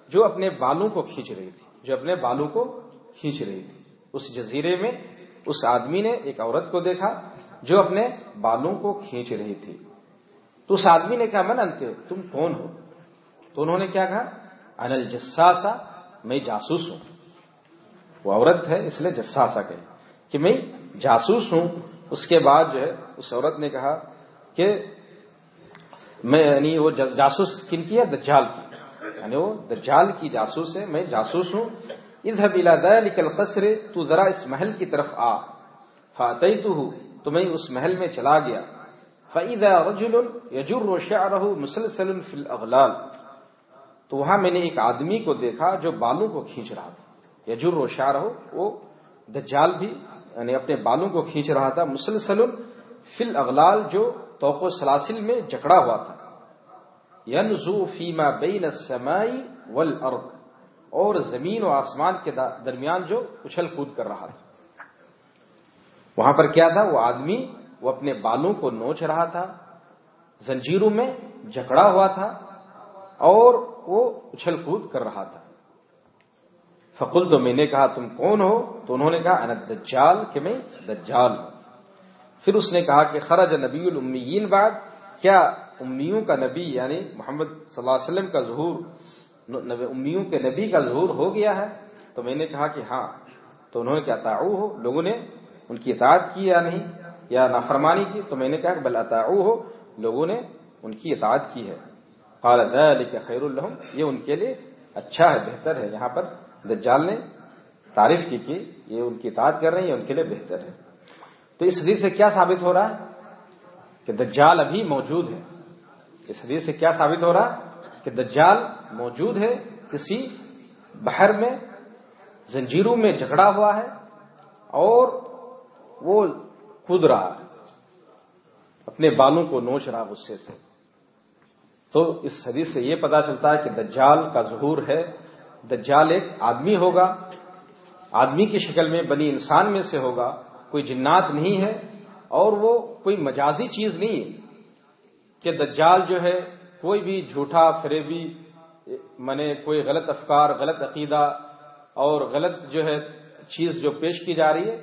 جو اپنے بالوں کو کھینچ رہی تھی، جو اپنے بالوں کو کھینچ رہی تھی۔ اس جزیرے میں اس آدمی نے ایک عورت کو دیکھا جو اپنے بالوں کو کھینچ رہی تھی۔ تو اس آدمی نے کہا، من انتے تم کون ہو؟ تو انہوں نے کیا کہا انل جساسا میں جاسوس ہوں۔ وہ عورت ہے، اس لیے جساسا کہ کہ میں جاسوس ہوں۔ اس کے بعد جو ہے، اس عورت نے کہا کہ میں یعنی وہ جاسوس کن کی ہے؟ دجال کی۔ یعنی وہ دجال کی جاسوس ہے، میں جاسوس ہوں۔ اذهب الى ذلك القصر، تو ذرا اس محل کی طرف آ۔ فاتيته تو میں اس محل میں چلا گیا۔ فاذا رجل يجر شعره مسلسل في الاغلال۔ تو وہاں میں نے ایک آدمی کو دیکھا جو بالوں کو کھینچ رہا تھا۔ یجر و شعرہ وہ دجال بھی یعنی اپنے بالوں کو کھینچ رہا تھا۔ مسلسل فی الاغلال، جو توق و سلاسل میں جکڑا ہوا تھا۔ ینزو فیما بین السماء والارض اور زمین و آسمان کے درمیان جو اچھل کود کر رہا تھا۔ وہاں پر کیا تھا؟ وہ آدمی وہ اپنے بالوں کو نوچ رہا تھا۔ زنجیروں میں جکڑا ہوا تھا اور وہ اچھل کود کر رہا تھا۔ فقل تو میں نے کہا، تم کون ہو؟ تو انہوں نے کہا، انا دجال کہ میں دجال ہوں۔ پھر اس نے کہا کہ خرج نبی الامیین بعد، کیا امیوں کا نبی یعنی محمد صلی اللہ علیہ وسلم کا ظہور امیوں کے نبی کا ظہور ہو گیا ہے؟ تو میں نے کہا کہ ہاں تو انہوں نے کیا تعاو ہو، لوگوں نے ان کی اطاعت کی یا نہیں؟ یا نافرمانی کی؟ تو میں نے کہا کہ بل اتاؤ ہو، لوگوں نے ان کی اطاعت کی ہے۔ قال ذلك خیر الحم یہ ان کے لیے اچھا ہے، بہتر ہے۔ یہاں پر دجال نے تعریف کی کہ یہ ان کی اطاعت کر رہے ہیں، یہ ان کے لیے بہتر ہے۔ تو اس حدیث سے کیا ثابت ہو رہا ہے؟ کہ دجال ابھی موجود ہے۔ اس حدیث سے کیا ثابت ہو رہا؟ ہے کہ دجال موجود ہے، کسی بحر میں، زنجیروں میں جھگڑا ہوا ہے اور وہ کود رہا ہے۔ اپنے بالوں کو نوچ رہا غصے سے۔ تو اس حدیث سے یہ پتا چلتا ہے کہ دجال کا ظہور ہے۔ دجال ایک آدمی ہوگا۔ آدمی کی شکل میں بنی انسان میں سے ہوگا۔ کوئی جنات نہیں ہے اور وہ کوئی مجازی چیز نہیں ہے کہ دجال جو ہے کوئی بھی جھوٹا فریبی منے کوئی غلط افکار، غلط عقیدہ اور غلط جو ہے چیز جو پیش کی جا رہی ہے،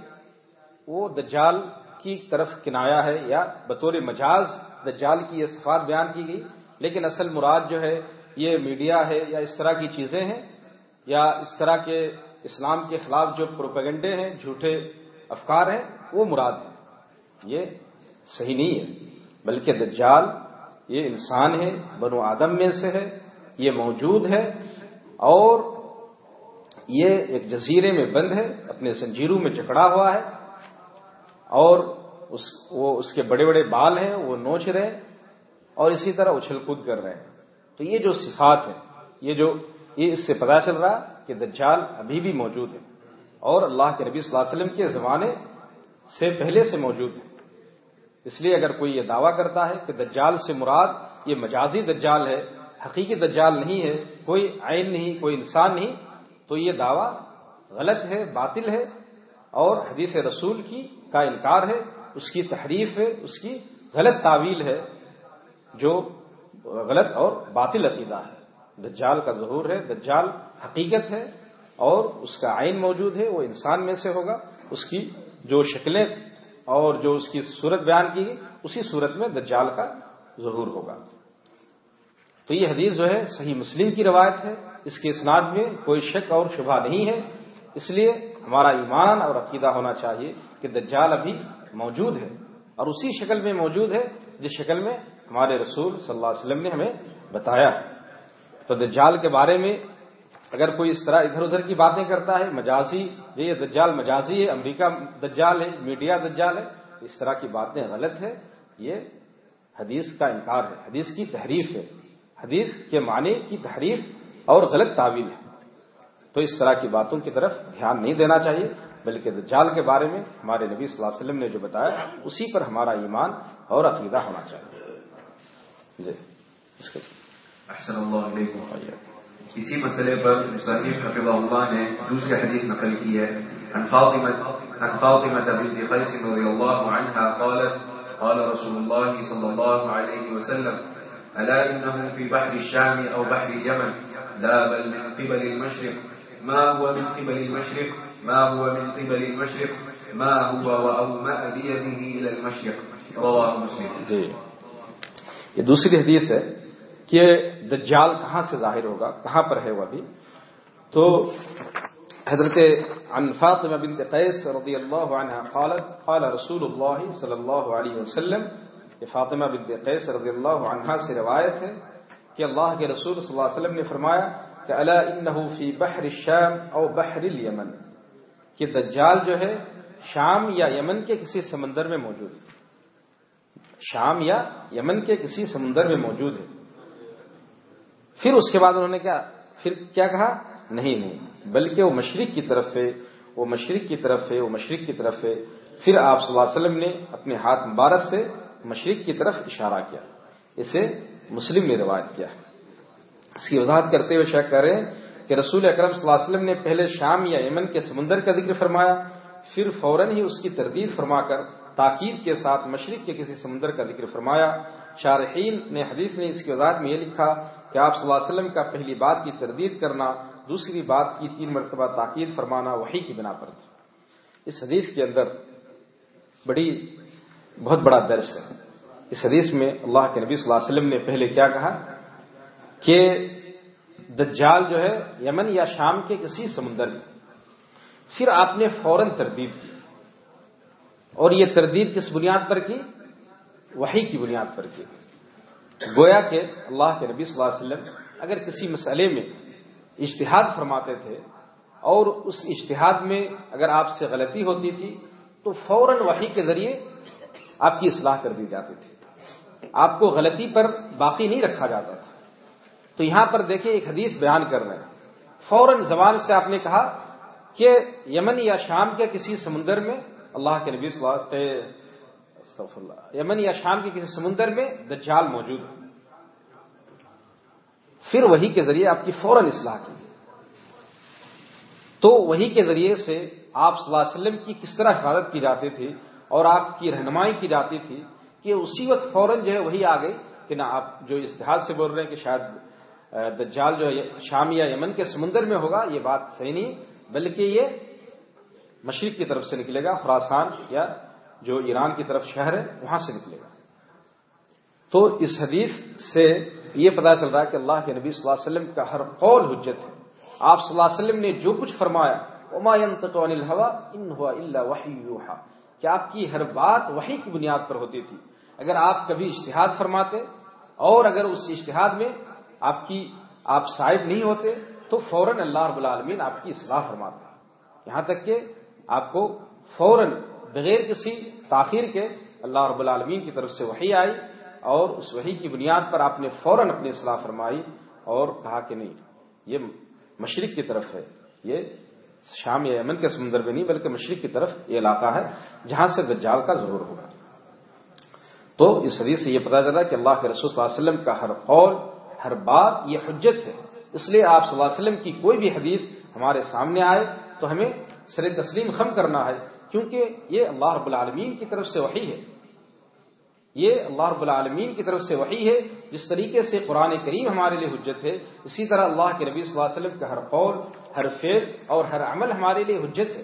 وہ دجال کی طرف کنایا ہے یا بطور مجاز دجال کی یہ صفات بیان کی گئی۔ لیکن اصل مراد جو ہے یہ میڈیا ہے یا اس طرح کی چیزیں ہیں یا اس طرح کے اسلام کے خلاف جو پروپیگنڈے ہیں، جھوٹے افکار ہیں، وہ مراد ہے یہ صحیح نہیں ہے، بلکہ دجال یہ انسان ہے، بنو آدم میں سے ہے، یہ موجود ہے اور یہ ایک جزیرے میں بند ہے، اپنے زنجیروں میں جکڑا ہوا ہے اور اس، وہ اس کے بڑے بڑے بال ہیں، وہ نوچ رہے ہیں اور اسی طرح اچھل کود کر رہے ہیں۔ تو یہ جو صفات ہے یہ جو، یہ اس سے پتا چل رہا کہ دجال ابھی بھی موجود ہے۔ اور اللہ کے نبی صلی اللہ علیہ وسلم کے زمانے سے پہلے سے موجود ہے اس لیے اگر کوئی یہ دعویٰ کرتا ہے کہ دجال سے مراد یہ مجازی دجال ہے، حقیقی دجال نہیں ہے، کوئی عین نہیں، کوئی انسان نہیں، تو یہ دعویٰ غلط ہے، باطل ہے اور حدیث رسول کی کا انکار ہے، اس کی تحریف ہے، اس کی غلط تعویل ہے، جو غلط اور باطل عقیدہ ہے۔ دجال کا ظہور ہے، دجال حقیقت ہے اور اس کا آئین موجود ہے، وہ انسان میں سے ہوگا۔ اس کی جو شکلیں اور جو اس کی صورت بیان کی گئی، اسی صورت میں دجال کا ظہور ہوگا۔ تو یہ حدیث جو ہے، صحیح مسلم کی روایت ہے۔ اس کے اسناد میں کوئی شک اور شبہ نہیں ہے۔ اس لیے ہمارا ایمان اور عقیدہ ہونا چاہیے کہ دجال ابھی موجود ہے۔ اور اسی شکل میں موجود ہے، جس شکل میں ہمارے رسول صلی اللہ علیہ وسلم نے ہمیں بتایا۔ تو دجال کے بارے میں اگر کوئی اس طرح ادھر ادھر کی باتیں کرتا ہے مجازی یہ دجال مجازی ہے امریکہ دجال ہے میڈیا دجال ہے اس طرح کی باتیں غلط ہے یہ حدیث کا انکار ہے حدیث کی تحریف ہے۔ حدیث کے معنی کی تحریف اور غلط تعویل ہے۔ تو اس طرح کی باتوں کی طرف دھیان نہیں دینا چاہیے بلکہ دجال کے بارے میں ہمارے نبی صلی اللہ علیہ وسلم نے جو بتایا اسی پر ہمارا ایمان اور عقیدہ ہونا چاہیے۔ جی۔ احسن اللہ علیکم۔ اسی مسئلے پر مصنف حفظ اللہ نے دوسری حدیث نقل کی ہے۔ عن فاطمة عن فاطمة بنت قيس رضي الله عنها قالت قال رسول الله صلى الله عليه وسلم ألا إنهم في بحر الشام أو بحر اليمن لا بل من قبل المشرق، ما هو من قبل المشرق، ما هو من قبل المشرق، ما هو وأومأ بيده إلى المشرق. رواه مسلم۔ جی۔ یہ دوسری حدیث ہے۔ کہ دجال کہاں سے ظاہر ہوگا؟ کہاں پر ہے وہ ابھی؟ تو حضرت عن فاطمہ بنت قیس رضی اللہ عنہ قالت، قال رسول اللہ صلی اللہ علیہ وسلم، کہ فاطمہ بنت قیس رضی اللہ عنہ سے روایت ہے کہ اللہ کے رسول صلی اللہ علیہ وسلم نے فرمایا کہ اللہ فی بحر الشام او بحر الیمن، کہ دجال جو ہے شام یا یمن کے کسی سمندر میں موجود ہے۔ شام یا یمن کے کسی سمندر میں موجود ہے۔ پھر اس کے بعد انہوں نے کیا؟ پھر کیا کہا؟ نہیں نہیں، بلکہ وہ مشرق کی طرف ہے وہ مشرق کی طرف ہے وہ مشرق کی طرف ہے پھر آپ صلی اللہ علیہ وسلم نے اپنے ہاتھ مبارک سے مشرق کی طرف اشارہ کیا۔ اسے مسلم نے روایت کیا۔ اس کی وضاحت کرتے ہوئے شیخ کہہ رہے ہیں کہ رسول اکرم صلی اللہ علیہ وسلم نے پہلے شام یا یمن کے سمندر کا ذکر فرمایا، پھر فوراً ہی اس کی تردید فرما کر تاکید کے ساتھ مشرق کے کسی سمندر کا ذکر فرمایا۔ شارحین نے حدیث نے اس کی وضاحت میں یہ لکھا کہ آپ صلی اللہ علیہ وسلم کا پہلی بات کی تردید کرنا، دوسری بات کی تین مرتبہ تاکید فرمانا وہی کی بنا پر تھا اس حدیث کے اندر بڑی، بہت بڑا درس ہے۔ اس حدیث میں اللہ کے نبی صلی اللہ علیہ وسلم نے پہلے کیا کہا؟ کہ دجال جو ہے یمن یا شام کے کسی سمندر میں۔ پھر آپ نے فوراً تردید کی۔ اور یہ تردید کس بنیاد پر کی؟ وہی کی بنیاد پر کی۔ گویا کہ اللہ کے نبی صلی اللہ علیہ وسلم اگر کسی مسئلے میں اشتہاد فرماتے تھے اور اس اشتہاد میں اگر آپ سے غلطی ہوتی تھی تو فوراً وحی کے ذریعے آپ کی اصلاح کر دی جاتی تھی۔ آپ کو غلطی پر باقی نہیں رکھا جاتا تھا۔ تو یہاں پر دیکھیں ایک حدیث بیان کر رہے ہیں۔ فوراً زبان سے آپ نے کہا کہ یمن یا شام کے کسی سمندر میں اللہ کے نبی اللہ یمن یا شام کے کسی سمندر میں دجال موجود ہے۔ پھر وہی کے ذریعے آپ کی فوراً اصلاح کی۔ تو وہی کے ذریعے سے آپ صلی اللہ علیہ وسلم کی کس طرح حفاظت کی جاتی تھی اور آپ کی رہنمائی کی جاتی تھی کہ اسی وقت فوراً جو ہے وہی آ گئی کہ نہ آپ جو اشتہار سے بول رہے ہیں کہ شاید دجال جو شام یا یمن کے سمندر میں ہوگا، یہ بات صحیح نہیں بلکہ یہ مشرق کی طرف سے نکلے گا، خراسان یا جو ایران کی طرف شہر ہے، وہاں سے نکلے گا۔ تو اس حدیث سے یہ پتا چل رہا ہے کہ اللہ کے نبی صلی اللہ علیہ وسلم کا ہر قول حجت ہے۔ آپ صلی اللہ علیہ وسلم نے جو کچھ فرمایا کہ آپ کی ہر بات وہی کی بنیاد پر ہوتی تھی۔ اگر آپ کبھی اشتہاد فرماتے اور اگر اس اشتہاد میں آپ کی، آپ صاحب نہیں ہوتے، تو فوراً اللہ رب العالمین آپ کی اصلاح فرماتے یہاں تک کہ آپ کو فوراً بغیر کسی تاخیر کے اللہ رب العالمین کی طرف سے وہی آئی اور اس وہی کی بنیاد پر آپ نے فوراً اپنی اصلاح فرمائی اور کہا کہ نہیں، یہ مشرق کی طرف ہے، یہ شام یا یمن کے سمندر میں نہیں بلکہ مشرق کی طرف یہ علاقہ ہے جہاں سے دجال کا ضرور ہوگا۔ تو اس حدیث سے یہ پتا چلا کہ اللہ کے رسول صلی اللہ علیہ وسلم کا ہر قول، ہر بات یہ حجت ہے۔ اس لیے آپ صلی اللہ علیہ وسلم کی کوئی بھی حدیث ہمارے سامنے آئے تو ہمیں سر تسلیم خم کرنا ہے۔ کیونکہ یہ اللہ رب العالمین کی طرف سے وہی ہے۔ یہ اللہ رب العالمین کی طرف سے وہی ہے۔ جس طریقے سے قرآن کریم ہمارے لیے حجت ہے، اسی طرح اللہ کے نبی صلی اللہ علیہ وسلم کا ہر قول، ہر فیل اور ہر عمل ہمارے لیے حجت ہے۔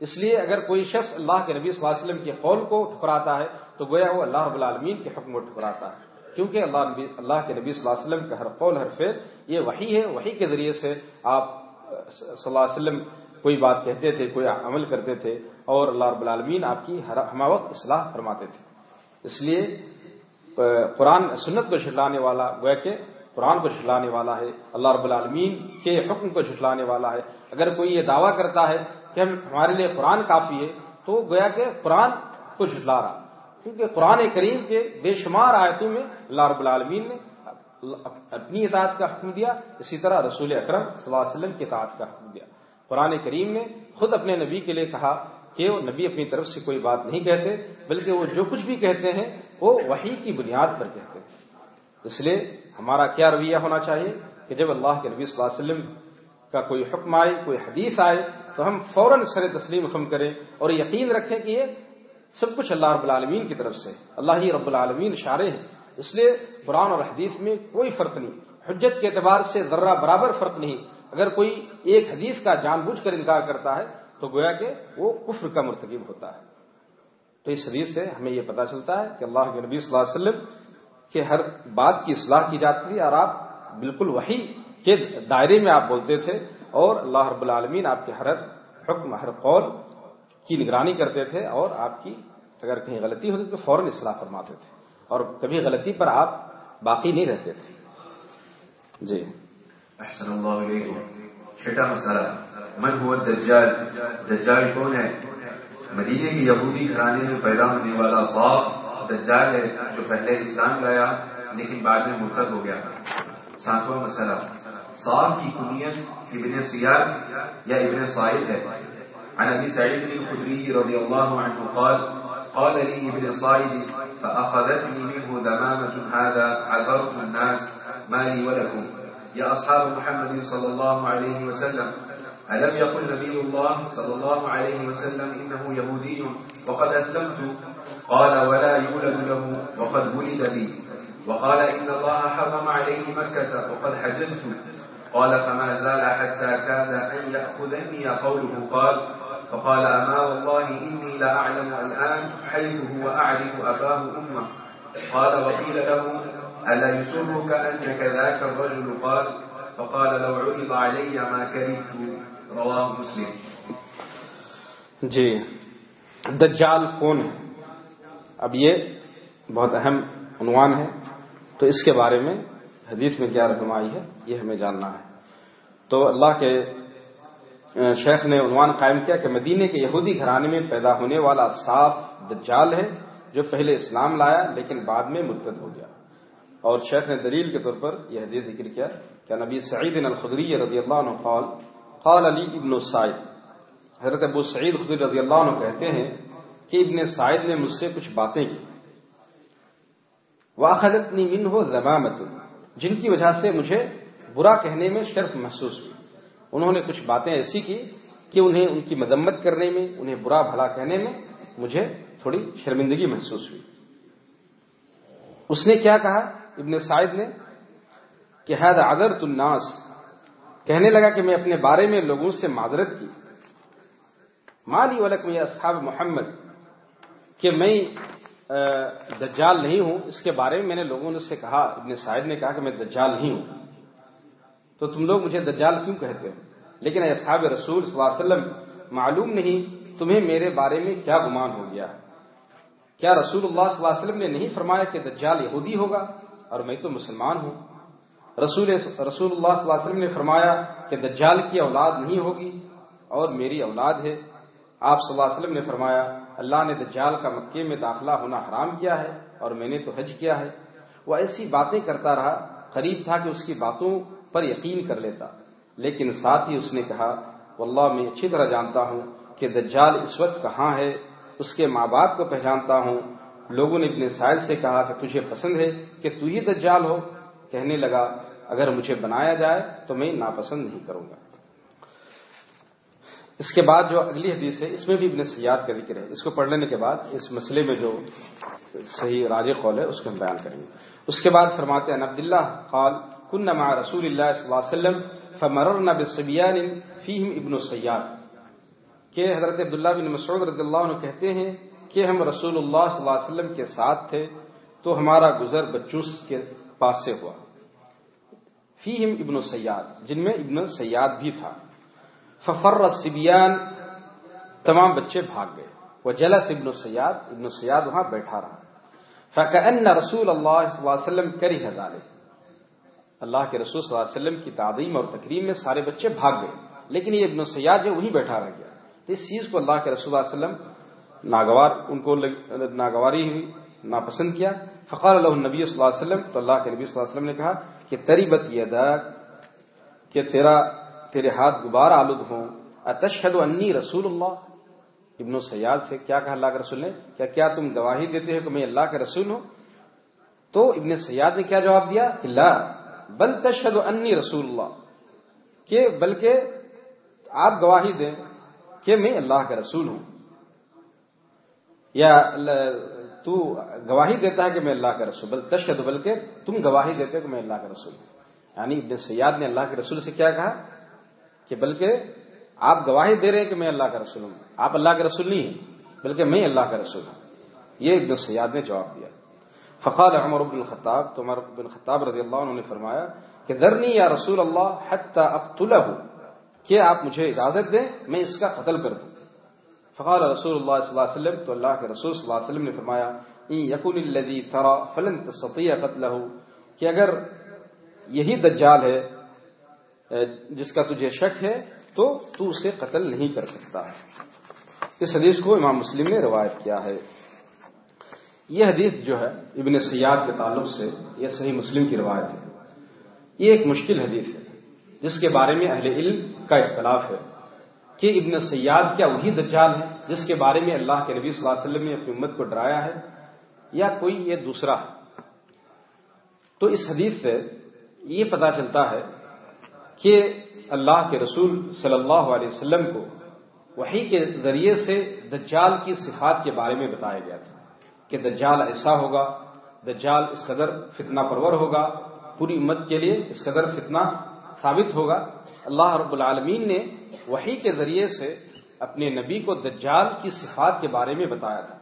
اس لیے اگر کوئی شخص اللہ کے نبی صلی اللہ علیہ وسلم کے قول کو ٹھکراتا ہے، تو گویا وہ اللہ رب العالمین کے حکم کو ٹھکراتا ہے۔ کیونکہ اللہ نبی، اللہ کے نبی صلی اللہ علیہ وسلم کا ہر قول، ہر فیل یہ وہی ہے وہی کے ذریعے سے آپ صلی اللہ علیہ وسلم کوئی بات کہتے تھے، کوئی عمل کرتے تھے اور اللہ رب العالمین آپ کی ہم وقت اصلاح فرماتے تھے۔ اس لیے قرآن سنت کو جھٹلانے والا، گویا کہ قرآن کو جھٹلانے والا ہے، اللہ رب العالمین کے حکم کو جھٹلانے والا ہے۔ اگر کوئی یہ دعویٰ کرتا ہے کہ ہم ہمارے لیے قرآن کافی ہے، تو گویا کہ قرآن کو جھٹلا رہا۔ کیونکہ قرآن کریم کے بے شمار آیتوں میں اللہ رب العالمین نے اپنی اطاعت کا حکم دیا، اسی طرح رسول اکرم صلی اللہ علیہ وسلم کی اطاعت کا حکم دیا۔ قرآن کریم نے خود اپنے نبی کے لیے کہا کہ وہ نبی اپنی طرف سے کوئی بات نہیں کہتے، بلکہ وہ جو کچھ بھی کہتے ہیں، وہ وہی کی بنیاد پر کہتے ہیں۔ اس لیے ہمارا کیا رویہ ہونا چاہیے کہ جب اللہ کے نبی صلی اللہ علیہ وسلم کا کوئی حکم آئے، کوئی حدیث آئے، تو ہم فوراً سر تسلیم حکم کریں اور یقین رکھیں کہ یہ سب کچھ اللہ رب العالمین کی طرف سے اللہ ہی رب العالمین اشارے ہیں۔ اس لیے قرآن اور حدیث میں کوئی فرق نہیں۔ حجت کے اعتبار سے ذرہ برابر فرق نہیں۔ اگر کوئی ایک حدیث کا جان بوجھ کر انکار کرتا ہے، تو گویا کہ وہ کفر کا مرتکب ہوتا ہے۔ تو اس حدیث سے ہمیں یہ پتا چلتا ہے کہ اللہ کے نبی صلی اللہ علیہ وسلم کے ہر بات کی اصلاح کی جاتی تھی اور آپ بالکل وہی کے دائرے میں آپ بولتے تھے اور اللہ رب العالمین آپ کے ہر حکم، ہر قول کی نگرانی کرتے تھے اور آپ کی اگر کہیں غلطی ہوتی تو فوراً اصلاح فرماتے تھے اور کبھی غلطی پر آپ باقی نہیں رہتے تھے۔ جی۔ احسن اللہ علیکم. چھٹا مسئلہ. من ہوا دجال؟ دجال کون ہے؟ مدینے کی یہودی گھرانے میں پیدا ہونے والا صاف دجال ہے جو پہلے اسلام لایا، لیکن بعد میں مرتد ہو گیا۔ تھا ساتواں مسئلہ. صاف کی کنیت ابن سیاد یا ابن صاحب ہے؟ عن ابي سعيد الخدري رضي الله عنه قال قال لي ابن صائد فأخذتني منه دمامة هذا، عذرت الناس ما لي ولكم يا أصحاب محمد صلى الله عليه وسلم، ألم يقل نبي الله صلى الله عليه وسلم إنه يهودي؟ وقد أسلمت. قال، ولا يولد له، وقد ولد لي. وقال، إن الله حرم عليه مكة، وقد حجزت قال، فما زال حتى كاد أن يأخذني قوله. قال، فقال، أما والله إني لا أعلم الآن، حيث هو أعرف أباه أمه. قال، وقيل له ألا يسرك أنك ذاك الرجل؟ قال، فقال، لو عرض علي ما كرهت، رواه مسلم. جی دجال کون ہے اب یہ بہت اہم عنوان ہے۔ تو اس کے بارے میں حدیث میں کیا رہنمائی ہے، یہ ہمیں جاننا ہے۔ تو اللہ کے شیخ نے عنوان قائم کیا کہ مدینے کے یہودی گھرانے میں پیدا ہونے والا صاف دجال ہے جو پہلے اسلام لایا لیکن بعد میں مرتد ہو گیا۔ اور شیخ نے دلیل کے طور پر یہ حدیث ذکر کیا کہ نبی سعید الخدری رضی اللہ عنہ قال قال علی ابن سعید۔ حضرت ابو سعید خدری رضی اللہ عنہ کہتے ہیں کہ ابن سعید نے مجھ سے کچھ باتیں کی۔ واخذت من ہو زمامت جن کی وجہ سے مجھے برا کہنے میں شرف محسوس ہوئی۔ انہوں نے کچھ باتیں ایسی کی کہ انہیں ان کی مذمت کرنے میں، انہیں برا بھلا کہنے میں مجھے تھوڑی شرمندگی محسوس ہوئی۔ اس نے کیا کہا؟ ابن سعید نے کہ حید عدر الناس. کہنے لگا کہ میں اپنے بارے میں لوگوں سے معذرت کی۔ مالی ولک میں اصحاب محمد؟ کہ میں دجال نہیں ہوں۔ اس کے بارے میں میں نے لوگوں نے سے کہا، ابن سعید نے کہا کہ میں دجال نہیں ہوں۔ تو تم لوگ مجھے دجال کیوں کہتے ہو؟ لیکن اصحاب رسول صلی اللہ علیہ وسلم، معلوم نہیں تمہیں میرے بارے میں کیا گمان ہو گیا۔ کیا رسول اللہ صلی اللہ علیہ وسلم نے نہیں فرمایا کہ دجال یہودی ہوگا؟ اور میں تو مسلمان ہوں۔ رسول رسول اللہ صلی اللہ علیہ وسلم نے فرمایا کہ دجال کی اولاد نہیں ہوگی اور میری اولاد ہے۔ آپ صلی اللہ علیہ وسلم نے فرمایا، اللہ نے دجال کا مکے میں داخلہ ہونا حرام کیا ہے اور میں نے تو حج کیا ہے۔ وہ ایسی باتیں کرتا رہا، قریب تھا کہ اس کی باتوں پر یقین کر لیتا۔ لیکن ساتھ ہی اس نے کہا، واللہ میں اچھی طرح جانتا ہوں کہ دجال اس وقت کہاں ہے، اس کے ماں باپ کو پہچانتا ہوں۔ لوگوں نے اپنے سائل سے کہا کہ تجھے پسند ہے کہ تو ہی دجال ہو۔ کہنے لگا، اگر مجھے بنایا جائے تو میں ناپسند نہیں کروں گا۔ اس کے بعد جو اگلی حدیث ہے، اس میں بھی ابن سیاد کا ذکر ہے۔ اس کو پڑھ لینے کے بعد اس مسئلے میں جو صحیح راج قول ہے، اس کو ہم بیان کریں گے۔ اس کے بعد فرماتے ہیں عبد اللہ قال، کن مع رسول اللہ صلی اللہ علیہ وسلم فمررنا بالصبيان فيهم ابن سیاد کہ حضرت عبداللہ بن مسعود رضی اللہ عنہ کہتے ہیں کہ ہم رسول اللہ صلی اللہ علیہ وسلم کے ساتھ تھے تو ہمارا گزر بچوں کے پاس سے ہوا۔ فیہم ابن سیاد، جن میں ابن سیاد بھی تھا۔ ففر سبیان تمام بچے بھاگ گئے۔ وہ جلس ابن سیاد ابن سیاد وہاں بیٹھا رہا۔ فکن رسول اللہ صلی اللہ علیہ وسلم کری ہزارے اللہ کے رسول صلی اللہ علیہ وسلم کی تعظیم اور تقریم میں سارے بچے بھاگ گئے۔ لیکن یہ ابن سیاد جو وہیں بیٹھا رہ گیا۔ تو اس چیز کو اللہ کے رسول صلی اللہ علیہ وسلم ناگوار، ان کو ناگواری ہوئی ناپسند کیا۔ فقال اللہ نبی صلی اللہ علیہ وسلم، تو اللہ کے نبی صلی اللہ علیہ وسلم نے کہا کہ تری بت کہ تیرا تیرے ہاتھ غبار آلود ہوں۔ اتشہد انی رسول اللہ۔ ابن سیاد سے کیا کہا اللہ کے رسول نے؟ کیا کیا تم گواہی دیتے ہو کہ میں اللہ کے رسول ہوں؟ تو ابن سیاد نے کیا جواب دیا؟ کہ لا، بل تشہد انی رسول اللہ۔ کہ بلکہ آپ گواہی دیں کہ میں اللہ کا رسول ہوں۔ یا تو گواہی دیتا ہے کہ میں اللہ کا رسول بل تشہد بلکہ تم گواہی دیتے ہو کہ میں اللہ کا رسول ہوں۔ یعنی ابن سیاد نے اللہ کے رسول سے کیا کہا؟ کہ بلکہ آپ گواہی دے رہے ہیں کہ میں اللہ کا رسول ہوں۔ آپ اللہ کے رسول نہیں ہیں، بلکہ میں اللہ کا رسول ہوں۔ یہ ابن سیاد نے جواب دیا۔ فقال عمر بن الخطاب، تو عمر بن خطاب رضی اللہ عنہ نے فرمایا کہ درنی یا رسول اللہ حتی اقتلہ کہ آپ مجھے اجازت دیں، میں اس کا قتل کر دوں۔ فقال رسول اللہ صلی اللہ علیہ وسلم، تو اللہ کے رسول صلی اللہ علیہ وسلم نے فرمایا، ان یکن الذی ترى فلن تستطيع قتله کہ اگر یہی دجال ہے جس کا تجھے شک ہے، تو تو اسے قتل نہیں کر سکتا۔ اس حدیث کو امام مسلم نے روایت کیا ہے۔ یہ حدیث جو ہے، ابن سیاد کے تعلق سے یہ صحیح مسلم کی روایت ہے۔ یہ ایک مشکل حدیث ہے، جس کے بارے میں اہل علم کا اختلاف ہے۔ کہ ابن سیاد کیا وہی دجال ہے جس کے بارے میں اللہ کے نبی صلی اللہ علیہ وسلم نے اپنی امت کو ڈرایا ہے یا کوئی یہ دوسرا؟ ہے تو اس حدیث سے یہ پتا چلتا ہے کہ اللہ کے رسول صلی اللہ علیہ وسلم کو وہی کے ذریعے سے دجال کی صفات کے بارے میں بتایا گیا تھا کہ دجال ایسا ہوگا، دجال اس قدر فتنہ پرور ہوگا، پوری امت کے لیے اس قدر فتنہ ثابت ہوگا۔ اللہ رب العالمین نے وہی کے ذریعے سے اپنے نبی کو دجال کی صفات کے بارے میں بتایا تھا۔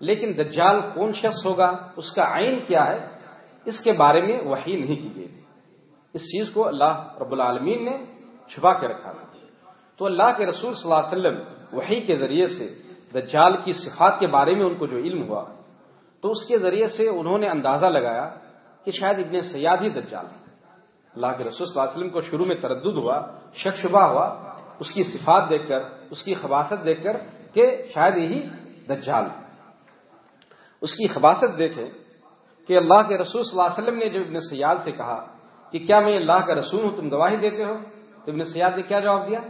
لیکن دجال کون شخص ہوگا؟ اس کا عین کیا ہے؟ اس کے بارے میں وہی نہیں کی گئی تھی۔ اس چیز کو اللہ رب العالمین نے چھپا کے رکھا تھا۔ تو اللہ کے رسول صلی اللہ علیہ وسلم وہی کے ذریعے سے دجال کی صفات کے بارے میں ان کو جو علم ہوا، تو اس کے ذریعے سے انہوں نے اندازہ لگایا کہ شاید ابن سیاد ہی دجال ہے۔ اللہ کے رسول صلی اللہ علیہ وسلم کو شروع میں تردد ہوا، شک شبہ ہوا اس کی صفات دیکھ کر، اس کی خباست دیکھ کر کہ شاید یہی دجال۔ اس کی خباست دیکھیں کہ اللہ کے رسول صلی اللہ علیہ وسلم نے جب ابن سیاد سے کہا کہ کیا میں اللہ کا رسول ہوں، تم گواہی دیتے ہو؟ تو ابن سیاد نے کیا جواب دیا؟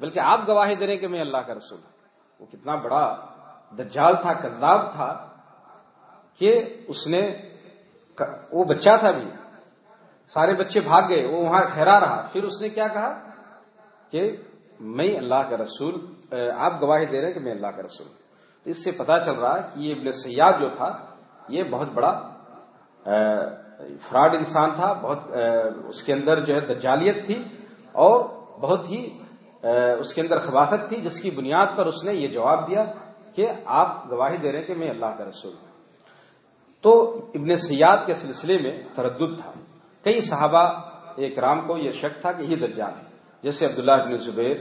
بلکہ آپ گواہی دے رہے کہ میں اللہ کا رسول ہوں۔ وہ کتنا بڑا دجال تھا کرداب تھا کہ اس نے وہ بچہ تھا بھی، سارے بچے بھاگ گئے، وہ وہاں ٹھہرا رہا۔ پھر اس نے کیا کہا؟ کہ میں اللہ کا رسول آپ گواہی دے رہے ہیں کہ میں اللہ کا رسول اس سے پتا چل رہا کہ یہ ابن سیاد جو تھا، یہ بہت بڑا فراڈ انسان تھا، بہت اس کے اندر جو ہے دجالیت تھی اور بہت ہی اس کے اندر خباست تھی، جس کی بنیاد پر اس نے یہ جواب دیا کہ آپ گواہی دے رہے ہیں کہ میں اللہ کا رسول ہوں۔ تو ابن سیاد کے سلسلے میں تردد تھا۔ کئی صحابہ ایک رام کو یہ شک تھا کہ یہ دجال ہے۔ جیسے عبداللہ بن زبیر،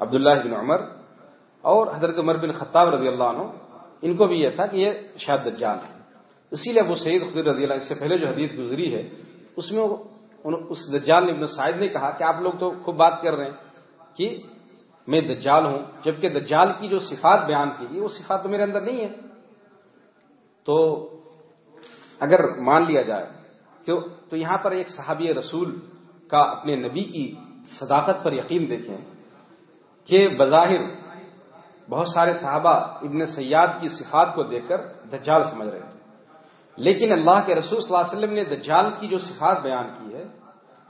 عبداللہ بن عمر اور حضرت عمر بن خطاب رضی اللہ عنہ، ان کو بھی یہ تھا کہ یہ شاید دجال ہے اسی لیے ابو سعید خدر رضی اللہ اس سے پہلے جو حدیث گزری ہے، اس میں اس دجال نے، ابن سعید نے کہا کہ آپ لوگ تو خوب بات کر رہے ہیں کہ میں دجال ہوں، جبکہ دجال کی جو صفات بیان کی گئی، وہ صفات تو میرے اندر نہیں ہے تو اگر مان لیا جائے تو یہاں پر ایک صحابی رسول کا اپنے نبی کی صداقت پر یقین دیکھیں کہ بظاہر بہت سارے صحابہ ابن سیاد کی صفات کو دیکھ کر دجال سمجھ رہے تھے لیکن اللہ کے رسول صلی اللہ علیہ وسلم نے دجال کی جو صفات بیان کی ہے،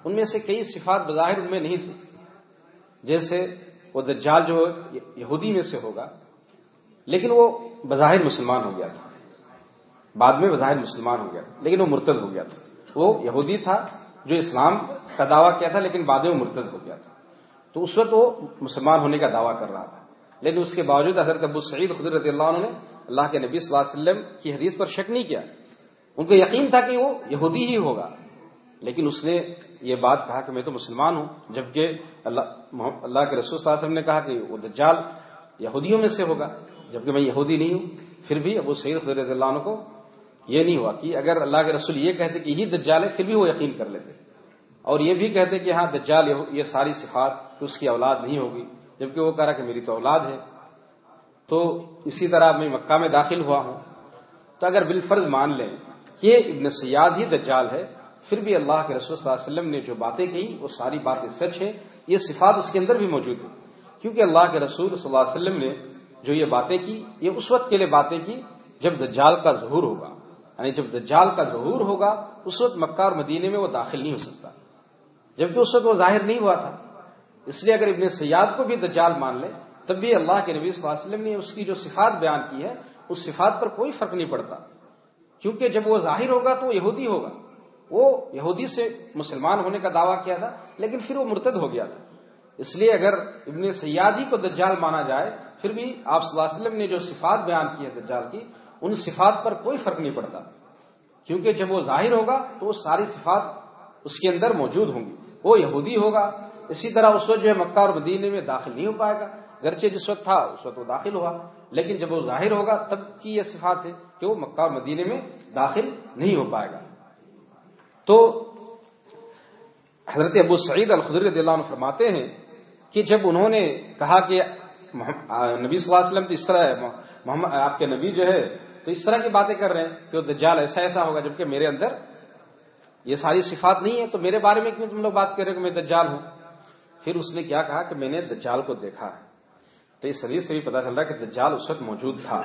ان میں سے کئی صفات بظاہر ان میں نہیں تھی جیسے وہ دجال جو یہودی میں سے ہوگا، لیکن وہ بظاہر مسلمان ہو گیا تھا۔ بعد میں بظاہر مسلمان ہو گیا لیکن وہ مرتد ہو گیا تھا۔ وہ یہودی تھا جو اسلام کا دعویٰ کیا تھا لیکن بعد میں مرتد ہو گیا تھا۔ تو اس وقت وہ مسلمان ہونے کا دعویٰ کر رہا تھا۔ لیکن اس کے باوجود حضرت ابو سعید خدر رضی اللہ عنہ نے اللہ کے نبی صلی اللہ علیہ وسلم کی حدیث پر شک نہیں کیا۔ ان کو یقین تھا کہ وہ یہودی ہی ہوگا۔ لیکن اس نے یہ بات کہا کہ میں تو مسلمان ہوں، جبکہ اللہ اللہ کے رسول صلی اللہ علیہ وسلم نے کہا کہ وہ دجال یہودیوں میں سے ہوگا۔ جبکہ میں یہودی نہیں ہوں، پھر بھی ابو سعید خدر رضی اللہ عنہ کو یہ نہیں ہوا کہ اگر اللہ کے رسول یہ کہتے کہ یہ دجال ہے پھر بھی وہ یقین کر لیتے۔ اور یہ بھی کہتے کہ ہاں دجال یہ ساری صفات اس کی اولاد نہیں ہوگی۔ جبکہ وہ کہہ رہا کہ میری تو اولاد ہے۔ تو اسی طرح میں مکہ میں داخل ہوا ہوں۔ تو اگر بالفرض مان لیں کہ ابن سیاد ہی دجال ہے، پھر بھی اللہ کے رسول صلی اللہ علیہ وسلم نے جو باتیں کہی وہ ساری باتیں سچ ہیں۔ یہ صفات اس کے اندر بھی موجود ہیں۔ کیونکہ اللہ کے رسول صلی اللہ علیہ وسلم نے جو یہ باتیں کی، یہ اس وقت کے لیے باتیں کی جب دجال کا ظہور ہوگا۔ یعنی جب دجال کا ظہور ہوگا، اس وقت مکہ اور مدینے میں وہ داخل نہیں ہو سکتا۔ جبکہ اس وقت وہ ظاہر نہیں ہوا تھا۔ اس لیے اگر ابن سیاد کو بھی دجال مان لے، تب بھی اللہ کے نبی صلی اللہ علیہ وسلم نے اس کی جو صفات بیان کی ہے اس صفات پر کوئی فرق نہیں پڑتا۔ کیونکہ جب وہ ظاہر ہوگا تو وہ یہودی ہوگا۔ وہ یہودی سے مسلمان ہونے کا دعویٰ کیا تھا، لیکن پھر وہ مرتد ہو گیا تھا۔ اس لیے اگر ابن سیادی کو دجال مانا جائے، پھر بھی آپ صلی اللہ علیہ وسلم نے جو صفات بیان کی ہے دجال کی ان صفات پر کوئی فرق نہیں پڑتا۔ کیونکہ جب وہ ظاہر ہوگا تو وہ ساری صفات اس کے اندر موجود ہوں گی۔ وہ یہودی ہوگا، اسی طرح اس وقت جو ہے مکہ اور مدینے میں داخل نہیں ہو پائے گا۔ گرچہ جس وقت تھا، اس وقت وہ داخل ہوا، لیکن جب وہ ظاہر ہوگا تب کی یہ صفات ہے کہ وہ مکہ اور مدینے میں داخل نہیں ہو پائے گا۔ تو حضرت ابو سعید الخدری رضی اللہ عنہ فرماتے ہیں کہ جب انہوں نے کہا کہ نبی صلی اللہ علیہ وسلم تو اس طرح محمد آپ کے نبی جو ہے تو اس طرح کی باتیں کر رہے ہیں کہ وہ دجال ایسا ایسا ہوگا جبکہ میرے اندر یہ ساری صفات نہیں ہے تو میرے بارے میں کیوں تم لوگ بات کر رہے کہ میں دجال ہوں؟ پھر اس نے کیا کہا کہ میں نے دجال کو دیکھا ہے۔ تو اس حدیث سے بھی پتا چل رہا ہے کہ دجال اس وقت موجود تھا۔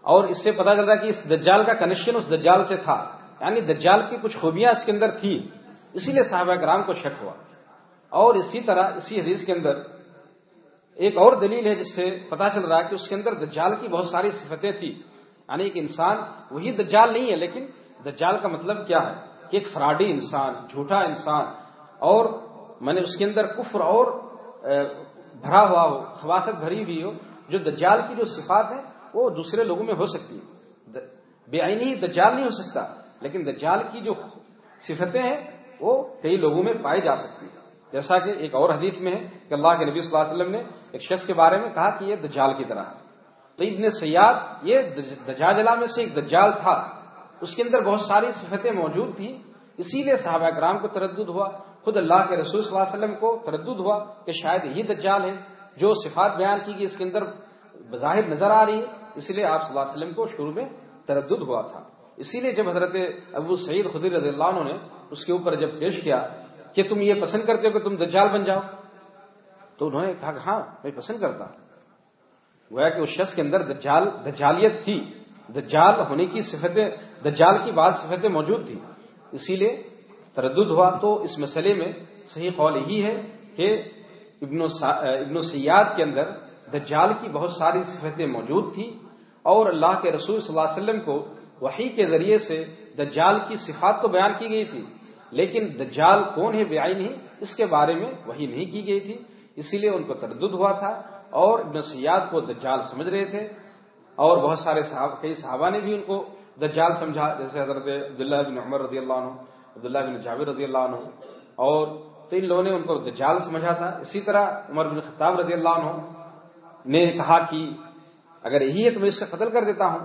اور اس سے پتا چل رہا کہ اس دجال کا کنیکشن اس دجال سے تھا۔ یعنی دجال کی کچھ خوبیاں اس کے اندر تھی اسی لیے صحابہ کرام کو شک ہوا۔ اور اسی طرح اسی حدیث کے اندر ایک اور دلیل ہے جس سے پتا چل رہا ہے کہ اس کے اندر دجال کی بہت ساری صفتیں تھی یعنی ایک انسان، وہی دجال نہیں ہے، لیکن دجال کا مطلب کیا ہے؟ کہ ایک فراڈی انسان، جھوٹا انسان، اور میں نے اس کے اندر کفر اور بھرا ہوا ہو، خواصت بھری ہوئی ہو، جو دجال کی جو صفات ہیں، وہ دوسرے لوگوں میں ہو سکتی ہے بے آئینی دجال نہیں ہو سکتا، لیکن دجال کی جو صفتیں ہیں، وہ کئی لوگوں میں پائی جا سکتی ہے جیسا کہ ایک اور حدیث میں ہے کہ اللہ کے نبی صلی اللہ علیہ وسلم نے ایک شخص کے بارے میں کہا کہ یہ دجال کی طرح ہے۔ تو ابن سیاد یہ دجاجلا میں سے ایک دجال تھا۔ اس کے اندر بہت ساری صفتیں موجود تھیں۔ اسی لیے صحابہ کرام کو تردد ہوا۔ خود اللہ کے رسول صلی اللہ علیہ وسلم کو تردد ہوا کہ شاید یہی دجال ہے۔ جو صفات بیان کی گئی اس کے اندر بظاہر نظر آ رہی ہے۔ اسی لیے آپ صلی اللہ علیہ وسلم کو شروع میں تردد ہوا تھا۔ اسی لیے جب حضرت ابو سعید خدی رضی اللہ عنہ نے اس کے اوپر جب پیش کیا کہ تم یہ پسند کرتے ہو کہ تم دجال بن جاؤ، تو انہوں نے کہا کہ ہاں میں پسند کرتا ہوں۔ گویا کہ اس شخص کے اندر دجال، دجالیت تھی۔ دجال ہونے کی صفتیں دجال کی بعض صفتیں موجود تھی۔ اسی لیے تردد ہوا۔ تو اس مسئلے میں صحیح قول یہی ہے کہ ابن ابن سیاد کے اندر دجال کی بہت ساری صفتیں موجود تھی اور اللہ کے رسول صلی اللہ علیہ وسلم کو وحی کے ذریعے سے دجال کی صفات تو بیان کی گئی تھی، لیکن دجال کون ہے؟ بیائی نہیں اس کے بارے میں وہی نہیں کی گئی تھی۔ اسی لیے ان کو تردد ہوا تھا۔ اور ابن سیاد کو دجال سمجھ رہے تھے اور بہت سارے صحاب کئی صحابہ نے بھی ان کو دجال سمجھا، جیسے حضرت عبداللہ بن عمر رضی اللہ عنہ، عبداللہ بن جاوید رضی اللہ عنہ، اور تو ان لوگوں نے ان کو دجال سمجھا تھا۔ اسی طرح عمر بن خطاب رضی اللہ عنہ نے کہا کہ اگر یہی ہے تو میں اس کا قتل کر دیتا ہوں۔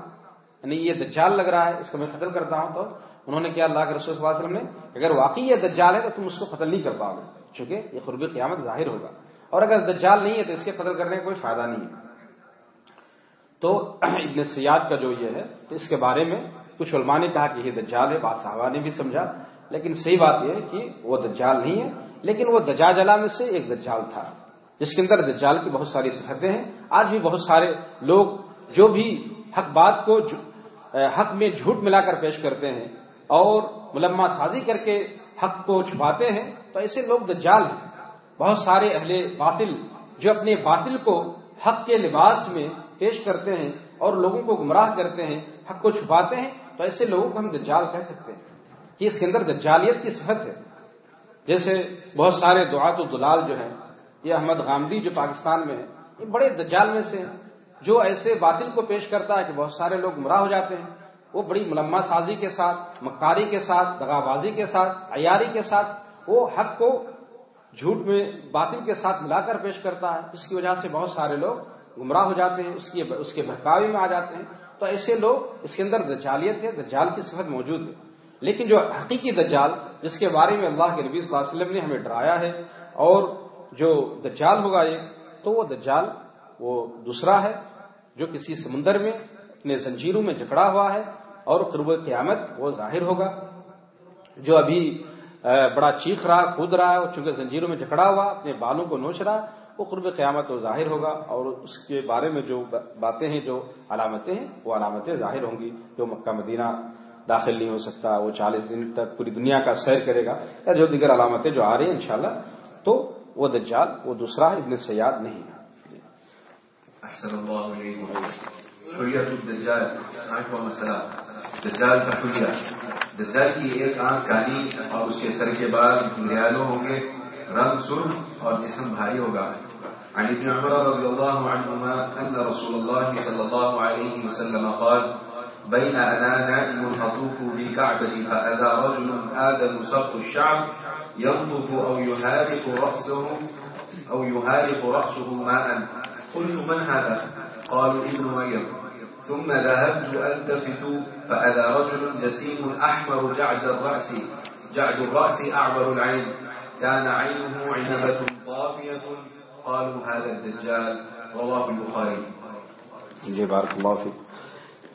یعنی یہ دجال لگ رہا ہے، اس کو میں قتل کرتا ہوں۔ تو انہوں نے کیا اللہ کے رسول صلی اللہ علیہ وسلم نے، اگر واقعی یہ دجال ہے تو تم اس کو قتل نہیں کر پاؤ گے، چونکہ یہ قرب قیامت ظاہر ہوگا۔ اور اگر دجال نہیں ہے تو اس کے قتل کرنے کا کوئی فائدہ نہیں ہے۔ تو ابن سیاد کا جو یہ ہے، تو اس کے بارے میں کچھ علماء نے کہا کہ یہ دجال ہے بات صحابہ نے بھی سمجھا، لیکن صحیح بات یہ ہے کہ وہ دجال نہیں ہے، لیکن وہ دجاجلا میں سے ایک دجال تھا، جس کے اندر دجال کی بہت ساری صفتیں ہیں۔ آج بھی بہت سارے لوگ جو بھی حق بات کو حق میں جھوٹ ملا کر پیش کرتے ہیں اور ملما سازی کر کے حق کو چھپاتے ہیں، تو ایسے لوگ دجال ہیں۔ بہت سارے اہل باطل جو اپنے باطل کو حق کے لباس میں پیش کرتے ہیں اور لوگوں کو گمراہ کرتے ہیں، حق کو چھپاتے ہیں، تو ایسے لوگوں کو ہم دجال کہہ سکتے ہیں کہ اس کے اندر دجالیت کی صفت ہے۔ جیسے بہت سارے دعات و دلال جو ہیں، یہ احمد غامدی جو پاکستان میں ہے یہ بڑے دجال میں سے ہیں۔ جو ایسے باطل کو پیش کرتا ہے کہ بہت سارے لوگ گمراہ ہو جاتے ہیں، وہ بڑی ملما سازی کے ساتھ، مکاری کے ساتھ دغا بازی کے ساتھ، عیاری کے ساتھ، وہ حق کو جھوٹ میں باطل کے ساتھ ملا کر پیش کرتا ہے، اس کی وجہ سے بہت سارے لوگ گمراہ ہو جاتے ہیں، اس کی اس کے بہکاوی میں آ جاتے ہیں۔ تو ایسے لوگ اس کے اندر دجالیت ہے، دجال کی صفت موجود ہے لیکن جو حقیقی دجال جس کے بارے میں اللہ کے نبی صلی اللہ علیہ وسلم نے ہمیں ڈرایا ہے اور جو دجال ہوگا یہ، تو وہ دجال وہ دوسرا ہے جو کسی سمندر میں، اپنے زنجیروں میں جکڑا ہوا ہے اور قرب قیامت وہ ظاہر ہوگا۔ جو ابھی بڑا چیخ رہا، کود رہا ہے چونکہ زنجیروں میں جکڑا ہوا، اپنے بالوں کو نوچ رہا، وہ قرب قیامت وہ ظاہر ہوگا اور اس کے بارے میں جو باتیں ہیں، جو علامتیں ہیں، وہ علامتیں ظاہر ہوں گی۔ جو مکہ مدینہ داخل نہیں ہو سکتا، وہ چالیس دن تک پوری دنیا کا سیر کرے گا، یا جو دیگر علامتیں جو آ رہی ہیں، انشاءاللہ، تو وہ دجال، وہ دوسرا ہے، ابن سیاد نہیں ہے۔ دجال کا دجال کی ایک آنکھ کالی اور اس کے سر کے بعد گریالو ہوں گے، رنگ سرخ اور جسم بھاری ہوگا۔ عن ابن عمر رضي الله عنهما أن رسول الله صلى الله عليه وسلم قال بين أنا نائم أطوف بالكعبة فأذى رجل آدم سقط الشعب ينطف أو يهارق رأسه أو يهارق رأسه ماء. قلت، من هذا؟ قالوا، ابن مريم ثم ذهبت ألتفت فأذى رجل جسيم أحمر جعد الرأس جعد الرأس أعبر العين. كان عينه عنبة طافية. قالوا هذا الدجال. رواه البخاري. جی بارک اللہ فیک.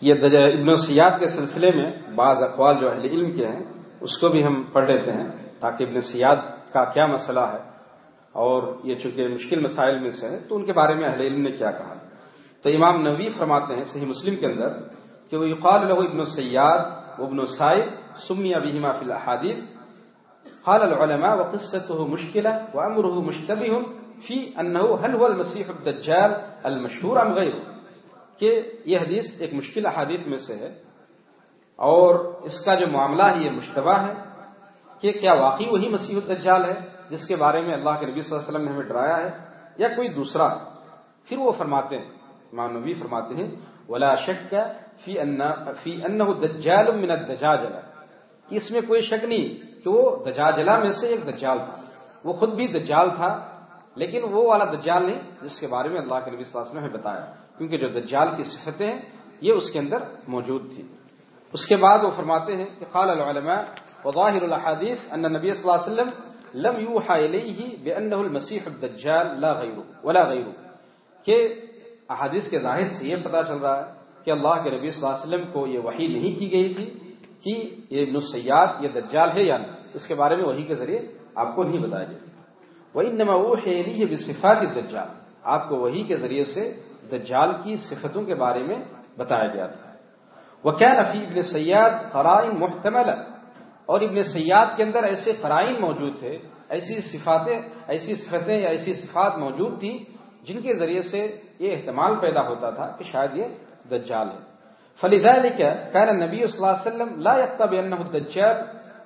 یہ ابن سیاد کے سلسلے میں بعض اقوال جو اہل علم کے ہیں، اس کو بھی ہم پڑھ لیتے ہیں تاکہ ابن سیاد کا کیا مسئلہ ہے اور یہ چونکہ مشکل مسائل میں سے ہے، تو ان کے بارے میں اہل علم نے کیا کہا؟ تو امام نوی فرماتے ہیں صحیح مسلم کے اندر کہ وہ یقال له ابن سیاد ابن سائد سمی ابیما فی الحادیث قال العلماء وقصته مشكلة وأمره مشتبه في أنه هل هو المسيح الدجال المشهور أم غيره کہ یہ حدیث ایک مشکل احادیث میں سے ہے اور اس کا جو معاملہ ہے یہ مشتبہ ہے کہ کیا واقعی وہی مسیح الدجال ہے جس کے بارے میں اللہ کے نبی صلی اللہ علیہ وسلم نے ہمیں ڈرایا ہے یا کوئی دوسرا؟ پھر وہ فرماتے ہیں امام نبی فرماتے ہیں، ولا شک فی فی دجال من الدجاجلہ کہ اس میں کوئی شک نہیں کہ وہ دجاجلہ میں سے ایک دجال تھا۔ وہ خود بھی دجال تھا، لیکن وہ والا دجال نہیں جس کے بارے میں اللہ کے نبی صلی اللہ علیہ وسلم نے بتایا۔ کیونکہ جو دجال کی صفتیں ہیں، یہ اس کے اندر موجود تھی اس کے بعد وہ فرماتے ہیں کہ قال العلماء وظاهر الاحاديث ان النبي صلى الله عليه وسلم لم يوحى اليه بانه المسيح الدجال لا غيره ولا غيره کہ احادیث کے ظاہر سے یہ پتہ چل رہا ہے کہ اللہ کے نبی صلی اللہ علیہ وسلم کو یہ وحی نہیں کی گئی تھی کہ یہ ابن یہ دجال ہے یا نہیں۔ اس کے بارے میں وہی کے ذریعے آپ کو نہیں بتایا گیا وہ انما اوحي اليه بصفات الدجال۔ آپ کو وہی کے ذریعے سے دجال کی صفتوں کے بارے میں بتایا گیا تھا۔ وہ کیا نفی ابن سیاد قرائن محتمل اور ابن سیاد کے اندر ایسے قرائن موجود تھے، ایسی صفاتیں، ایسی صفتیں یا ایسی صفات موجود تھیں جن کے ذریعے سے یہ احتمال پیدا ہوتا تھا کہ شاید یہ دجال ہے۔ فلیزا کیا کہنا نبی صلی اللہ علیہ وسلم لا یکتب الدجال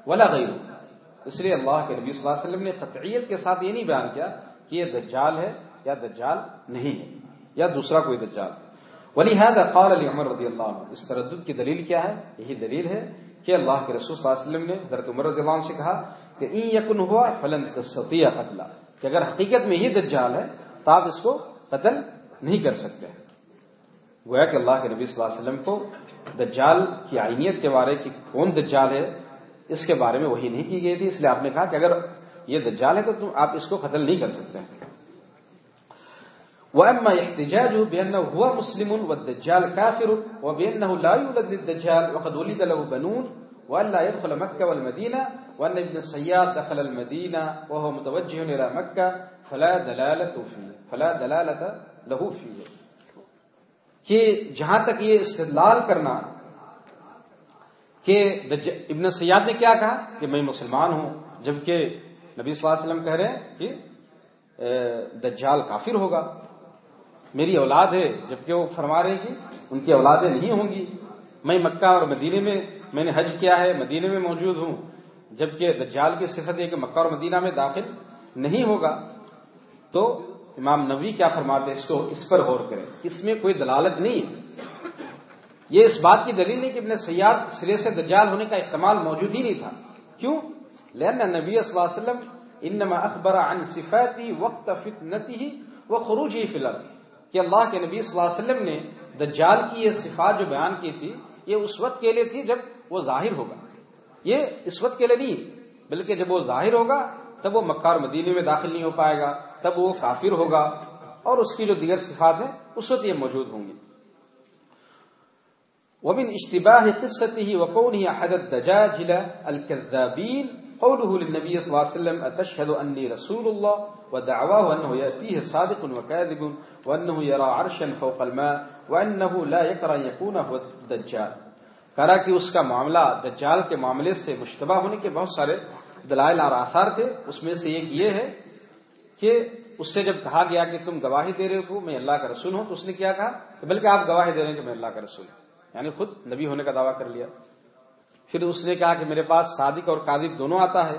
ولا غیر اس لیے اللہ کے نبی صلی اللہ علیہ وسلم نے قطعیت کے ساتھ یہ نہیں بیان کیا کہ یہ دجال ہے یا دجال نہیں ہے یا دوسرا کوئی دجال۔ ولی قال علی عمر رضی اللہ عنہ، اس تردد کی دلیل کیا ہے؟ یہی دلیل ہے کہ اللہ کے رسول صلی اللہ علیہ وسلم نے حضرت عمر رضی اللہ عنہ سے کہا کہ این یکن ہوا فلن تستطیع قتلا، کہ اگر حقیقت میں یہ دجال ہے، تو آپ اس کو قتل نہیں کر سکتے۔ گویا کہ اللہ کے نبی صلی اللہ علیہ وسلم کو دجال کی آئینیت کے بارے کی کون دجال ہے، اس کے بارے میں وہی نہیں کی گئی تھی، اس لیے آپ نے کہا کہ اگر یہ دجال ہے تو تم آپ اس کو قتل نہیں کر سکتے۔ وأما احتجاجه بأنه هو مسلم والدجال كافر وبأنه لا يولد للدجال وقد ولد له بنون وأن لا يدخل مكة والمدينة وأن ابن السياد دخل المدينة وهو متوجه إلى مكة فلا دلالة فيه، فلا دلالة له فيه کہ جہاں تک یہ استدلال کرنا کہ ابن سیاد نے کیا کہا کہ میں مسلمان ہوں، جبکہ نبی صلی اللہ علیہ وسلم کہہ رہے ہیں کہ دجال کافر ہوگا۔ میری اولاد ہے، جبکہ وہ فرما رہے ہیں ان کی اولادیں نہیں ہوں گی۔ میں مکہ اور مدینے میں میں نے حج کیا ہے مدینے میں موجود ہوں۔ جبکہ دجال کی صفت ہے کہ مکہ اور مدینہ میں داخل نہیں ہوگا، تو امام نبی کیا فرماتے ہیں؟ اس کو اس پر غور کریں۔ اس میں کوئی دلالت نہیں ہے۔ یہ اس بات کی دلیل نہیں کہ ابن سیاد سرے سے دجال ہونے کا احتمال موجود ہی نہیں تھا۔ کیوں؟ لہن نبی صلی اللہ علیہ وسلم انما اخبر عن صفاتی وقت فتنتی وہ خروج ہی فی الحال کہ اللہ کے نبی صلی اللہ علیہ وسلم نے دجال کی یہ صفات جو بیان کی تھی، یہ اس وقت کے لیے تھی جب وہ ظاہر ہوگا۔ یہ اس وقت کے لیے نہیں، بلکہ جب وہ ظاہر ہوگا، تب وہ مکار مدینے میں داخل نہیں ہو پائے گا۔ تب وہ کافر ہوگا اور اس کی جو دیگر صفات ہیں، اس وقت یہ موجود ہوں گی۔ ومن اشتباہ قصته وكونه احد الدجاجل الكذابين، قوله للنبي صلى الله عليه وسلم اتشهد اني رسول الله؟ ودعواه انه ياتيه صادق وكاذب وانه يرى عرشا فوق الماء وانه لا يكره يكون هو الدجال۔ کرا کہ اس کا معاملہ دجال کے معاملے سے مشتبہ ہونے کے بہت سارے دلائل اور آثار تھے، اس میں سے ایک یہ ہے کہ اس سے جب کہا گیا کہ تم گواہی دے رہے ہو میں اللہ کا رسول ہوں تو اس نے کیا کہا کہ بلکہ آپ گواہی دے رہے ہیں کہ میں اللہ کا رسول ہوں۔ یعنی خود نبی ہونے کا دعویٰ کر لیا۔ پھر اس نے کہا کہ میرے پاس صادق اور قادب دونوں آتا ہے۔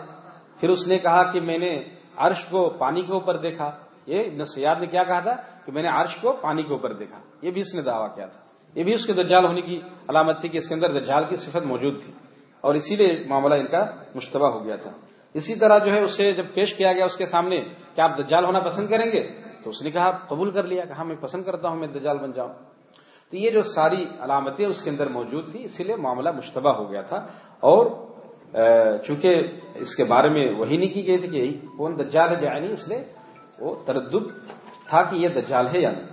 پھر اس نے کہا کہ میں نے عرش کو پانی کے اوپر دیکھا۔ یہ ابن سیاد نے کیا کہا تھا کہ میں نے عرش کو پانی کے اوپر دیکھا۔ یہ بھی اس نے دعویٰ کیا تھا۔ یہ بھی اس کے دجال ہونے کی علامت تھی کہ اس کے اندر دجال کی صفت موجود تھی۔ اور اسی لیے معاملہ ان کا مشتبہ ہو گیا تھا۔ اسی طرح جو ہے اسے جب پیش کیا گیا اس کے سامنے کیا آپ دجال ہونا پسند کریں گے، تو اس نے کہا قبول کر لیا کہ ہاں میں پسند کرتا ہوں، میں دجال بن جاؤں۔ تو یہ جو ساری علامتیں اس کے اندر موجود تھی اسی لیے معاملہ مشتبہ ہو گیا تھا۔ اور چونکہ اس کے بارے میں وہی نہیں کی گئی تھی کہ کون دجال ہے جائے اس لیے وہ تردد تھا کہ یہ دجال ہے یا نہیں۔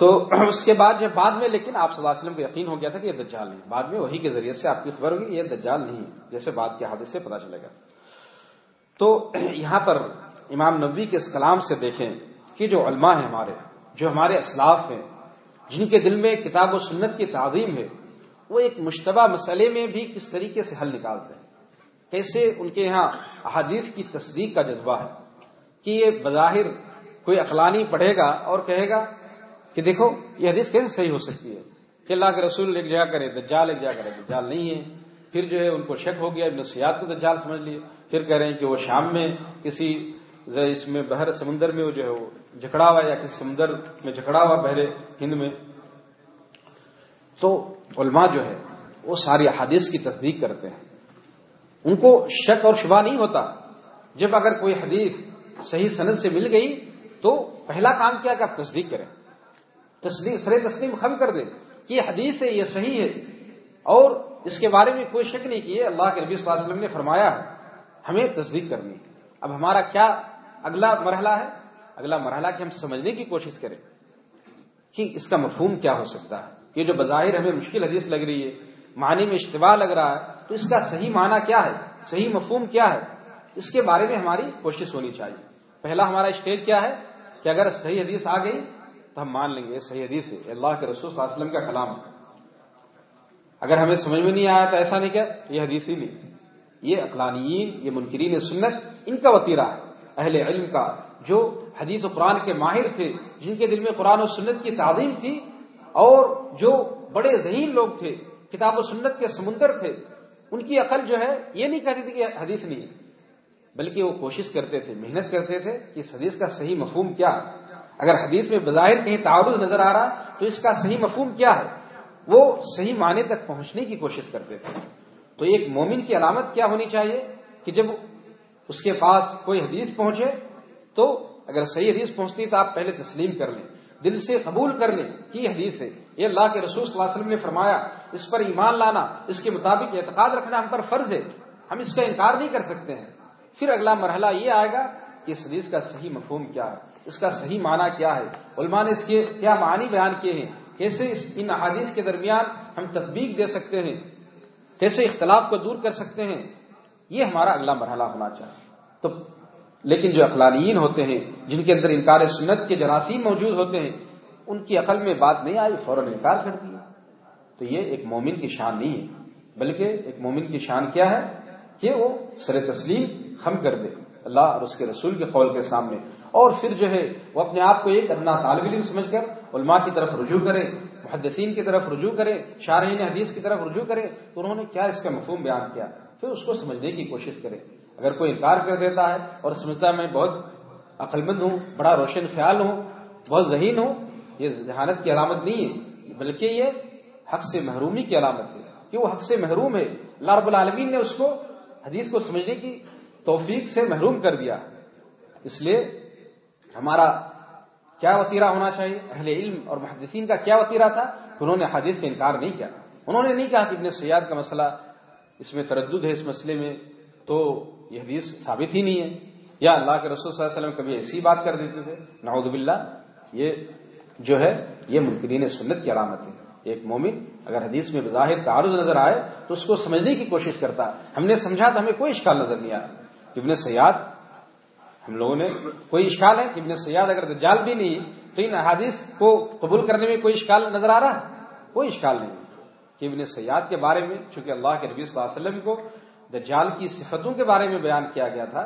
تو اس کے بعد جب بعد میں لیکن آپ صلی اللہ علیہ وسلم کو یقین ہو گیا تھا کہ یہ دجال نہیں بعد میں وہی کے ذریعے سے آپ کی خبر ہوگی یہ دجال نہیں جیسے بعد کے حادثے سے پتا چلے گا۔ تو یہاں پر امام نبی کے اس کلام سے دیکھیں کہ جو علماء ہیں ہمارے، جو ہمارے اسلاف ہیں، جن کے دل میں کتاب و سنت کی تعظیم ہے، وہ ایک مشتبہ مسئلے میں بھی کس طریقے سے حل نکالتے ہیں۔ کیسے ان کے یہاں احادیث کی تصدیق کا جذبہ ہے کہ یہ بظاہر کوئی اقلانی پڑھے گا اور کہے گا کہ دیکھو، یہ حدیث کیسے صحیح ہو سکتی ہے؟ کہ اللہ کے رسول ایک جگہ کرے دجال ایک جگہ کرے دجال نہیں ہے۔ پھر جو ہے ان کو شک ہو گیا، ابن سیاد کو دجال سمجھ لیے پھر کہہ رہے ہیں کہ وہ شام میں کسی اس میں بحر سمندر میں وہ جو ہے وہ جھکڑا ہوا یا کسی سمندر میں جھکڑا ہوا بحر ہند میں۔ تو علماء جو ہے، وہ ساری حدیث کی تصدیق کرتے ہیں۔ ان کو شک اور شبہ نہیں ہوتا۔ جب اگر کوئی حدیث صحیح سند سے مل گئی، تو پہلا کام کیا کہ آپ تصدیق کریں۔ تصدیق سر تسلیم خم کر دیں کہ یہ حدیث ہے، یہ صحیح ہے۔ اور اس کے بارے میں کوئی شک نہیں کہ اللہ کے نبی صلی اللہ علیہ وسلم نے فرمایا ہے، ہمیں تصدیق کرنی اب ہمارا کیا اگلا مرحلہ ہے؟ اگلا مرحلہ کہ ہم سمجھنے کی کوشش کریں کہ اس کا مفہوم کیا ہو سکتا ہے۔ یہ جو بظاہر ہمیں مشکل حدیث لگ رہی ہے، معنی میں اشتباہ لگ رہا ہے، تو اس کا صحیح معنی کیا ہے؟ صحیح مفہوم کیا ہے؟ اس کے بارے میں ہماری کوشش ہونی چاہیے۔ پہلا ہمارا اسٹیج کیا ہے؟ کہ اگر صحیح حدیث آ گئی ہم مان لیں گے صحیح حدیث ہے اللہ کے رسول صلی اللہ علیہ وسلم کا کلام اگر ہمیں سمجھ میں نہیں آیا تو ایسا نہیں کیا یہ حدیث ہی نہیں۔ یہ اقلانیین، یہ منکرین سنت، ان کا وطیرہ ہے، اہل علم کا۔ جو حدیث و قرآن کے ماہر تھے، جن کے دل میں قرآن و سنت کی تعظیم تھی، اور جو بڑے ذہین لوگ تھے، کتاب و سنت کے سمندر تھے، ان کی عقل جو ہے، یہ نہیں کہتی تھی کہ حدیث نہیں بلکہ وہ کوشش کرتے تھے، محنت کرتے تھے کہ اس حدیث کا صحیح مفہوم کیا۔ اگر حدیث میں بظاہر کہیں تعارض نظر آ رہا تو اس کا صحیح مفہوم کیا ہے؟ وہ صحیح معنی تک پہنچنے کی کوشش کرتے تھے۔ تو ایک مومن کی علامت کیا ہونی چاہیے کہ جب اس کے پاس کوئی حدیث پہنچے تو اگر صحیح حدیث پہنچتی تو آپ پہلے تسلیم کر لیں، دل سے قبول کر لیں کہ حدیث ہے۔ یہ اللہ کے رسول صلی اللہ علیہ وسلم نے فرمایا، اس پر ایمان لانا، اس کے مطابق اعتقاد رکھنا ہم پر فرض ہے۔ ہم اس کا انکار نہیں کر سکتے ہیں۔ پھر اگلا مرحلہ یہ آئے گا کہ اس حدیث کا صحیح مفہوم کیا ہے۔ اس کا صحیح معنی کیا ہے؟ علماء نے اس کے کیا معنی بیان کیے ہیں؟ کیسے ان احادیث کے درمیان ہم تطبیق دے سکتے ہیں؟ کیسے اختلاف کو دور کر سکتے ہیں؟ یہ ہمارا اگلا مرحلہ ہونا چاہیے۔ تو لیکن جو اخلانیین ہوتے ہیں، جن کے اندر انکار سنت کے جراثیم موجود ہوتے ہیں، ان کی عقل میں بات نہیں آئی، فوراً انکار کر دیا۔ تو یہ ایک مومن کی شان نہیں ہے، بلکہ ایک مومن کی شان کیا ہے؟ کہ وہ سر تسلیم خم کر دے۔ اللہ اور اس کے رسول کے قول کے سامنے۔ اور پھر جو ہے وہ اپنے آپ کو ایک ادنا طالب علم سمجھ کر علماء کی طرف رجوع کرے، محدثین کی طرف رجوع کرے شارحین حدیث کی طرف رجوع کرے، تو انہوں نے کیا اس کا مفہوم بیان کیا؟ پھر اس کو سمجھنے کی کوشش کرے۔ اگر کوئی انکار کر دیتا ہے اور سمجھتا میں بہت عقل مند ہوں، بڑا روشن خیال ہوں، بہت ذہین ہوں، یہ ذہانت کی علامت نہیں ہے، بلکہ یہ حق سے محرومی کی علامت ہے۔ کہ وہ حق سے محروم ہے۔ اللہ رب العالمین نے اس کو، حدیث کو سمجھنے کی توفیق سے محروم کر دیا۔ اس لیے ہمارا کیا وطیرہ ہونا چاہیے؟ اہل علم اور محدثین کا کیا وطیرہ تھا؟ انہوں نے حدیث کا انکار نہیں کیا۔ انہوں نے نہیں کہا کہ ابن سیاد کا مسئلہ اس میں تردد ہے اس مسئلے میں، تو یہ حدیث ثابت ہی نہیں ہے۔ یا اللہ کے رسول صلی اللہ علیہ وسلم کبھی ایسی بات کر دیتے تھے، نعوذ باللہ، یہ جو ہے، یہ ممکن سنت کی علامت ہے۔ ایک مومن اگر حدیث میں بظاہر تعارض نظر آئے تو اس کو سمجھنے کی کوشش کرتا۔ ہم نے سمجھا تو ہمیں کوئی اشکال نظر نہیں آیا۔ ابن سیاد ہم لوگوں نے کوئی اشکال ہے ابن سیاد اگر دجال بھی نہیں تو ان احادیث کو قبول کرنے میں کوئی اشکال نظر آ رہا ہے؟ کوئی اشکال نہیں کہ ابن سیاد کے بارے میں، چونکہ اللہ کے نبی صلی اللہ علیہ وسلم کو دجال کی صفتوں کے بارے میں بیان کیا گیا تھا،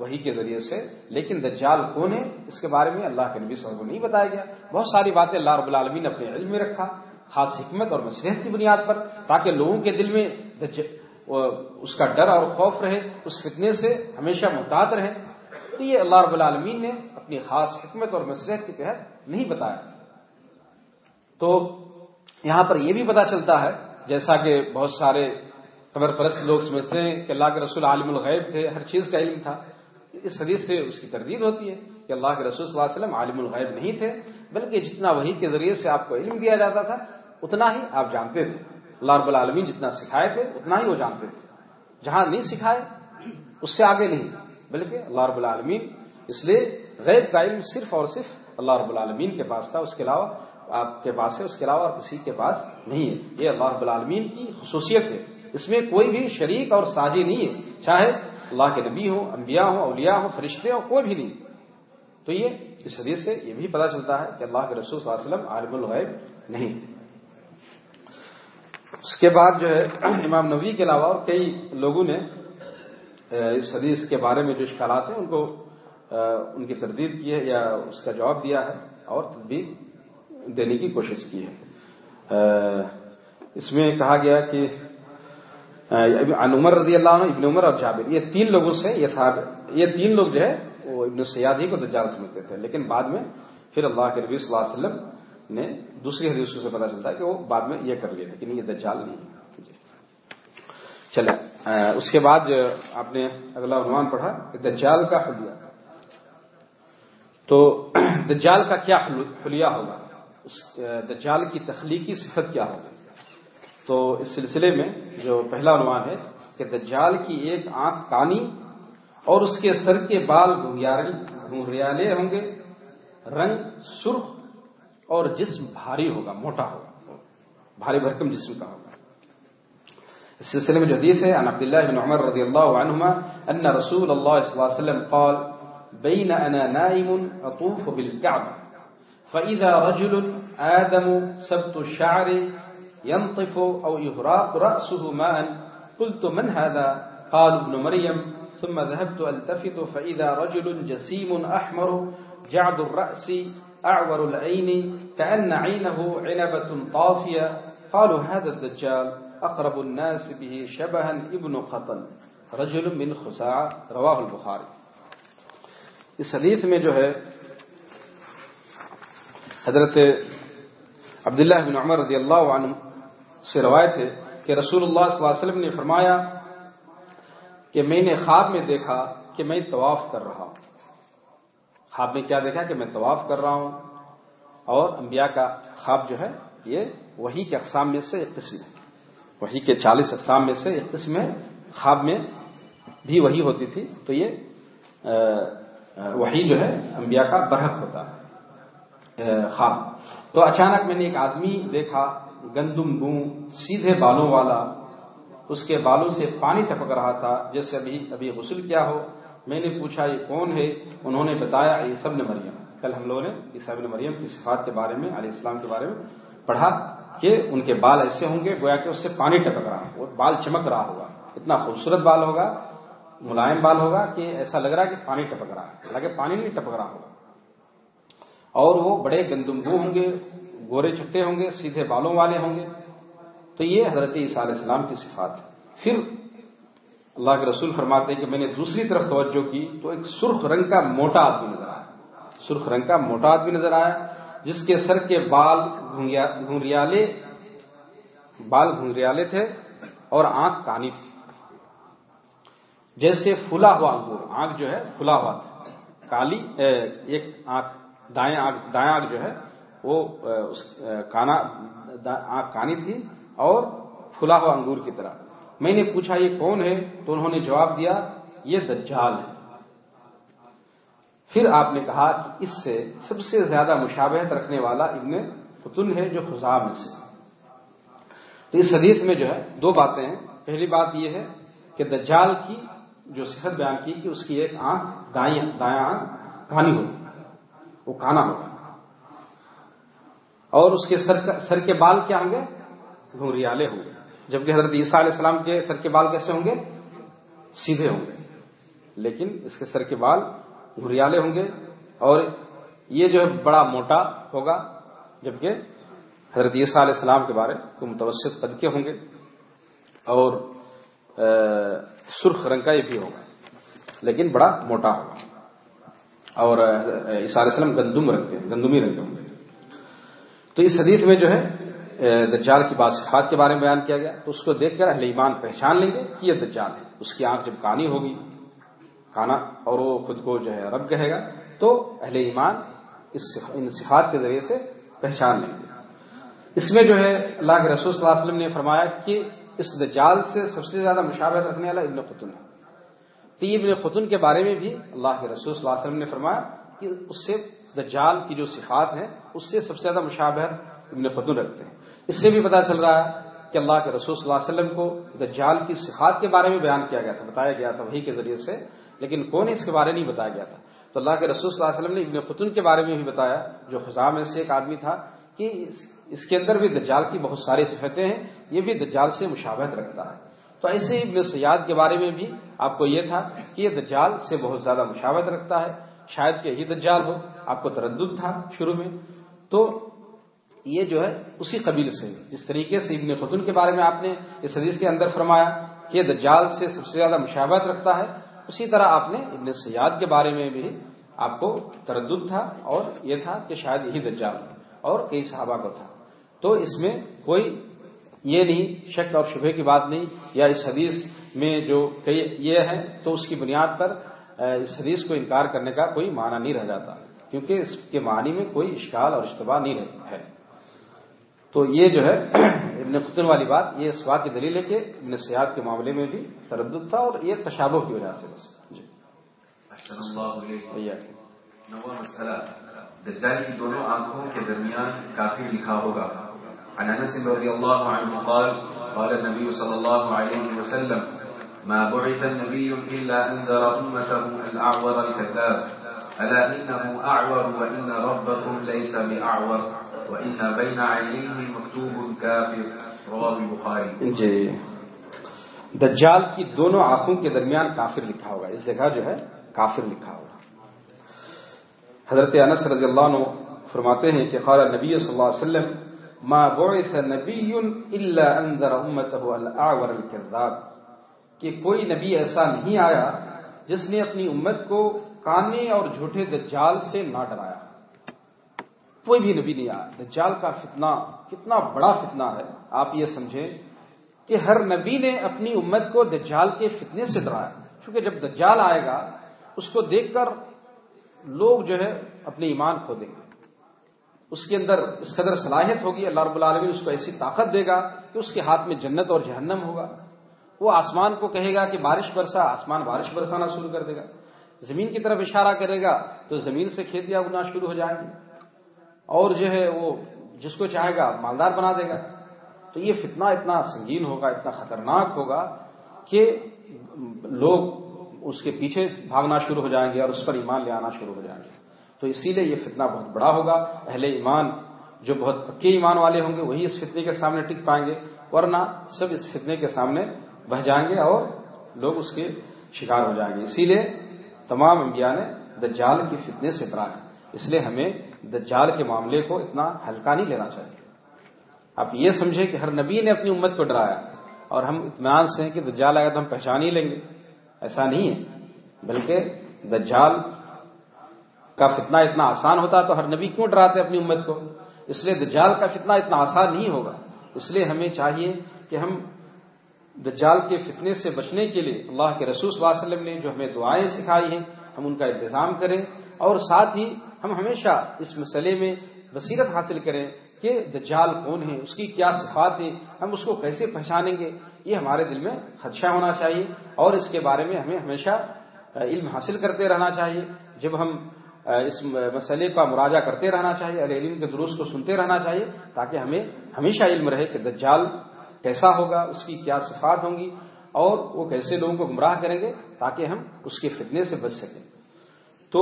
وہی کے ذریعے سے، لیکن دجال کون ہے، اس کے بارے میں اللہ کے نبی صلی اللہ علیہ وسلم کو نہیں بتایا گیا۔ بہت ساری باتیں اللہ رب العالمین نے اپنے علم میں رکھا، خاص حکمت اور مسلحت کی بنیاد پر، تاکہ لوگوں کے دل میں اس کا ڈر اور خوف رہے، اس فتنے سے ہمیشہ محتاط رہے۔ تو یہ اللہ رب العالمین نے اپنی خاص حکمت اور مسلحت کے تحت نہیں بتایا۔ تو یہاں پر یہ بھی پتا چلتا ہے، جیسا کہ بہت سارے خبر پرست لوگ سمجھتے ہیں کہ اللہ کے رسول عالم الغیب تھے، ہر چیز کا علم تھا۔ اس حدیث سے اس کی تردید ہوتی ہے کہ اللہ کے رسول صلی اللہ علیہ وسلم عالم الغیب نہیں تھے، بلکہ جتنا وہی کے ذریعے سے آپ کو علم دیا جاتا تھا، اتنا ہی آپ جانتے تھے۔ اللہ رب العالمین جتنا سکھائے تھے، اتنا ہی وہ جانتے تھے۔ جہاں نہیں سکھائے، اس سے آگے نہیں۔ بلکہ اللہ رب العالمین اس لیے غیر کا علم صرف اور صرف اللہ رب العالمین کے پاس تھا، اس کے علاوہ آپ کے پاس ہے، اس کے علاوہ اور کسی کے پاس نہیں ہے۔ یہ اللہ رب العالمین کی خصوصیت ہے۔ اس میں کوئی بھی شریک اور سازی نہیں ہے، چاہے اللہ کے نبی ہو انبیاء ہو اولیاء ہو فرشتے ہو کوئی بھی نہیں۔ تو یہ اس حدیث سے یہ بھی پتا چلتا ہے کہ اللہ کے رسول صلی اللہ علیہ وسلم عالم الغیب نہیں اس کے بعد جو ہے، امام نبی کے علاوہ اور کئی لوگوں نے اس حدیث کے بارے میں جو اشکالات ہیں، ان کو ان کی تردید کی ہے یا اس کا جواب دیا ہے اور تدبیر دینے کی کوشش کی ہے۔ اس میں کہا گیا کہ عمر رضی اللہ عنہ، ابن عمر اور جابر، یہ تین لوگوں سے یہ تھا، یہ تین لوگ جو ہے، وہ ابن سیاد ہی کو دجال سمجھتے تھے، لیکن بعد میں پھر اللہ کے ربی صلی اللہ علیہ وسلم نے دوسری حدیثوں سے پتا چلتا ہے کہ وہ بعد میں یہ کر لیے تھے کہ نہیں، یہ دجال نہیں چلے اس کے بعد آپ نے اگلا عنوان پڑھا کہ دجال کا حلیہ۔ تو دجال کا کیا حلیہ ہوگا؟ اس دجال کی تخلیقی صفت کیا ہوگی؟ تو اس سلسلے میں جو پہلا عنوان ہے کہ دجال کی ایک آنکھ کانی اور اس کے سر کے بال گھنگریالے ہوں گے۔ رنگ سرخ اور جسم بھاری ہوگا، موٹا ہوگا۔ بھاری بھرکم جسم کا ہوگا اس سلسلے میں جو حدیث ہے، عن عبداللہ بن عمر رضی اللہ عنہما، ان رسول اللہ صلی اللہ علیہ وسلم قال، بین انا نائم اطوف بالکعب، فاذا رجل آدم سبت الشعر ينطف او يهراق رأسه ماء، قلت، من هذا؟ قال ابن مريم ثم ذهبت التفت، فاذا رجل جسيم احمر، جعد الرأس اعور العين كأن عينه عنبة طافية قالوا، هذا الدجال؟ اقرب الناس به شبها ابن قطن، رجل من خزاعہ رواہ البخاری اس حدیث میں جو ہے، حضرت عبداللہ بن عمر رضی اللہ عنہ سے روایت ہے کہ رسول اللہ صلی اللہ علیہ وسلم نے فرمایا کہ میں نے خواب میں دیکھا کہ میں طواف کر رہا ہوں۔ خواب میں کیا دیکھا کہ میں طواف کر رہا ہوں؟ اور انبیاء کا خواب جو ہے، یہ وہی کے اقسام میں سے ایک قسم ہے۔ وہی کے چالیس اقسام میں سے ایک قسم خواب میں بھی وہی ہوتی تھی، تو یہ وہی جو ہے، انبیاء کا برحق ہوتا ہے خواب۔ تو اچانک میں نے ایک آدمی دیکھا، گندم بوں سیدھے بالوں والا، اس کے بالوں سے پانی ٹپک رہا تھا، جیسے ابھی ابھی غسل کیا ہو۔ میں نے پوچھا، یہ کون ہے؟ انہوں نے بتایا یہ سب نے مریم۔ کل ہم لوگوں نے عیسیٰ نے مریم کی صفات کے بارے میں، علیہ السلام کے بارے میں پڑھا۔ کہ ان کے بال ایسے ہوں گے گویا کہ اس سے پانی ٹپک رہا وہ بال چمک رہا ہوگا۔ اتنا خوبصورت بال ہوگا، ملائم بال ہوگا کہ ایسا لگ رہا ہے کہ پانی ٹپک رہا ہے۔ حالانکہ پانی نہیں ٹپک رہا ہوگا۔ اور وہ بڑے گندمبو ہوں گے، گورے چھٹے ہوں گے، سیدھے بالوں والے ہوں گے۔ تو یہ حضرت عیسیٰ علیہ السلام کی صفات ہے۔ پھر اللہ کے رسول فرماتے ہیں کہ میں نے دوسری طرف توجہ کی تو ایک سرخ رنگ کا موٹا آدمی نظر آیا۔ سرخ رنگ کا موٹا آدمی نظر آیا۔ جس کے سر کے بال گھنگریالے بال گھنگریالے تھے اور آنکھ کانی تھی۔ جیسے پھلا ہوا انگور، آنکھ جو ہے پھلا ہوا تھا۔ کالی ایک آنکھ، دائیں آنکھ دائیں آنکھ جو ہے، وہ کانا آنکھ کانی تھی اور پھلا ہوا انگور کی طرح۔ میں نے پوچھا، یہ کون ہے؟ تو انہوں نے جواب دیا، یہ دجال ہے۔ پھر آپ نے کہا کہ اس سے سب سے زیادہ مشابہت رکھنے والا ابن فتن ہے جو خزا میں سے تو اس حدیث میں جو ہے دو باتیں ہیں۔ پہلی بات یہ ہے کہ دجال کی جو صحت بیان کی کہ اس کی ایک آنکھ دائیں دائیں آنکھ کہانی ہوگی وہ کانا ہوگا اور اس کے سر سر کے بال کیا ہوں گے؟ گھوریالے ہوں گے۔ جبکہ حضرت عیسیٰ علیہ السلام کے سر کے بال کیسے ہوں گے؟ سیدھے ہوں گے۔ لیکن اس کے سر کے بال گھریالے ہوں گے اور یہ جو ہے بڑا موٹا ہوگا، جبکہ حضرت عیسیٰ علیہ السلام کے بارے کو متوسط قد کے ہوں گے اور سرخ رنگ کا یہ بھی ہوگا، لیکن بڑا موٹا ہوگا۔ اور عیسیٰ علیہ السلام گندم رنگ کے، گندمی رنگ کے ہوں گے۔ تو اس حدیث میں جو ہے دجال کی بات صفات کے بارے میں بیان کیا گیا۔ تو اس کو دیکھ کر اہل ایمان پہچان لیں گے کہ یہ دجال ہے، اس کی آنکھ جب کانی ہوگی کانا اور وہ خود کو جو ہے رب کہے گا، تو اہل ایمان اس ان صفات کے ذریعے سے پہچان لیں گے۔ اس میں جو ہے اللہ کے رسول صلی اللہ علیہ وسلم نے فرمایا کہ اس دجال سے سب سے زیادہ مشابہت رکھنے والا ابن خطن ہے۔ تو یہ ابن خطن کے بارے میں بھی اللہ کے رسول صلی اللہ علیہ وسلم نے فرمایا کہ اس سے دجال کی جو صفات ہیں، اس سے سب سے زیادہ مشابہت ابن خطن رکھتے ہیں۔ اس سے بھی پتہ چل رہا ہے کہ اللہ کے رسول صلی اللہ علیہ وسلم کو دجال کی صفات کے بارے میں بیان کیا گیا تھا، بتایا گیا تھا وہی کے ذریعے سے لیکن کون اس کے بارے نہیں بتایا گیا تھا؟ تو اللہ کے رسول صلی اللہ علیہ وسلم نے ابن خطن کے بارے میں بھی بتایا، جو خزاں میں سے ایک آدمی تھا، کہ اس کے اندر بھی دجال کی بہت ساری صفتیں ہیں، یہ بھی دجال سے مشابہت رکھتا ہے۔ تو ایسے ہی ابن سیاد کے بارے میں بھی آپ کو یہ تھا کہ یہ دجال سے بہت زیادہ مشابہت رکھتا ہے۔ شاید کہ یہی دجال ہو، آپ کو تردد تھا شروع میں۔ تو یہ جو ہے، اسی قبیل سے۔ جس طریقے سے ابن فتن کے بارے میں آپ نے اس حدیث کے اندر فرمایا کہ یہ دجال سے سب سے زیادہ مشابہت رکھتا ہے اسی طرح آپ نے ابن سیاد کے بارے میں بھی آپ کو تردد تھا اور یہ تھا کہ شاید یہی دجال اور کئی صحابہ کو تھا۔ تو اس میں کوئی یہ نہیں، شک اور شبہ کی بات نہیں، یا اس حدیث میں جو یہ ہے، تو اس کی بنیاد پر اس حدیث کو انکار کرنے کا کوئی معنی نہیں رہ جاتا، کیونکہ اس کے معنی میں کوئی اشکال اور اشتباہ نہیں ہے۔ تو یہ جو ہے ابن خطن والی بات یہ اس بات کی دلیل ہے کہ سیاد کے معاملے میں بھی تردد تھا اور یہ تشابہ کی وجہ سے دجال کی دونوں آنکھوں کے درمیان کافی لکھا ہوگا۔ عن انس رضی اللہ عنہ قال قال النبي صلى الله عليه وسلم ما بعث النبي الا انذر امته الاعور الكذاب الا انه اعور وان ربكم ليس باعور وان بين عينيه مكتوب كافر جی. دجال کی دونوں آنکھوں کے درمیان کافر لکھا ہوگا. اس جگہ جو ہے کافر لکھا ہوگا. حضرت انس رضی اللہ عنہ فرماتے ہیں کہ قال نبی صلی اللہ علیہ وسلم، ما بعث نبی الا انذر امته الاعور الكذاب. کہ کوئی نبی ایسا نہیں آیا جس نے اپنی امت کو کانے اور جھوٹے دجال سے نہ ڈرایا. کوئی بھی نبی نہیں آیا۔ دجال کا فتنہ کتنا بڑا فتنہ ہے۔ آپ یہ سمجھیں کہ ہر نبی نے اپنی امت کو دجال کے فتنے سے ڈرایا۔ کیونکہ جب دجال آئے گا، اس کو دیکھ کر لوگ جو ہے اپنے ایمان کھو دیں گے۔ اس کے اندر اس قدر صلاحیت ہوگی، اللہ رب العالمین اس کو ایسی طاقت دے گا کہ اس کے ہاتھ میں جنت اور جہنم ہوگا۔ وہ آسمان کو کہے گا کہ بارش برسا، آسمان بارش برسانا شروع کر دے گا۔ زمین کی طرف اشارہ کرے گا تو زمین سے کھیتیاں اگنا شروع ہو جائیں گی اور جو ہے وہ جس کو چاہے گا مالدار بنا دے گا۔ تو یہ فتنہ اتنا سنگین ہوگا، اتنا خطرناک ہوگا کہ لوگ اس کے پیچھے بھاگنا شروع ہو جائیں گے اور اس پر ایمان لے آنا شروع ہو جائیں گے۔ تو اسی لیے یہ فتنہ بہت بڑا ہوگا۔ اہل ایمان جو بہت پکے ایمان والے ہوں گے، وہی اس فتنے کے سامنے ٹک پائیں گے، ورنہ سب اس فتنے کے سامنے بہ جائیں گے اور لوگ اس کے شکار ہو جائیں گے۔ اسی لیے تمام انبیاء نے دجال کی فتنے سے ڈرا ہے اس لیے ہمیں دجال کے معاملے کو اتنا ہلکا نہیں لینا چاہیے۔ آپ یہ سمجھیں کہ ہر نبی نے اپنی امت کو ڈرایا اور ہم اطمینان سے ہیں کہ دجال آئے تو ہم پہچان ہی لیں گے۔ ایسا نہیں ہے۔ بلکہ دجال کا فتنہ اتنا آسان ہوتا تو ہر نبی کیوں ڈراتے اپنی امت کو؟ اس لیے دجال کا فتنہ اتنا آسان نہیں ہوگا۔ اس لیے ہمیں چاہیے کہ ہم دجال کے فتنے سے بچنے کے لیے اللہ کے رسول صلی اللہ علیہ وسلم نے جو ہمیں دعائیں سکھائی ہیں، ہم ان کا انتظام کریں اور ساتھ ہی ہم ہمیشہ اس مسئلے میں بصیرت حاصل کریں کہ دجال کون ہے اس کی کیا صفات ہے ہم اس کو کیسے پہچانیں گے؟ یہ ہمارے دل میں خدشہ ہونا چاہیے اور اس کے بارے میں ہمیں ہمیشہ علم حاصل کرتے رہنا چاہیے۔ جب ہم اس مسئلے کا مراجہ کرتے رہنا چاہیے اور علم کے درست کو سنتے رہنا چاہیے تاکہ ہمیں ہمیشہ علم رہے کہ دجال کیسا ہوگا، اس کی کیا صفات ہوں گی اور وہ کیسے لوگوں کو گمراہ کریں گے تاکہ ہم اس کے فتنے سے بچ سکیں۔ تو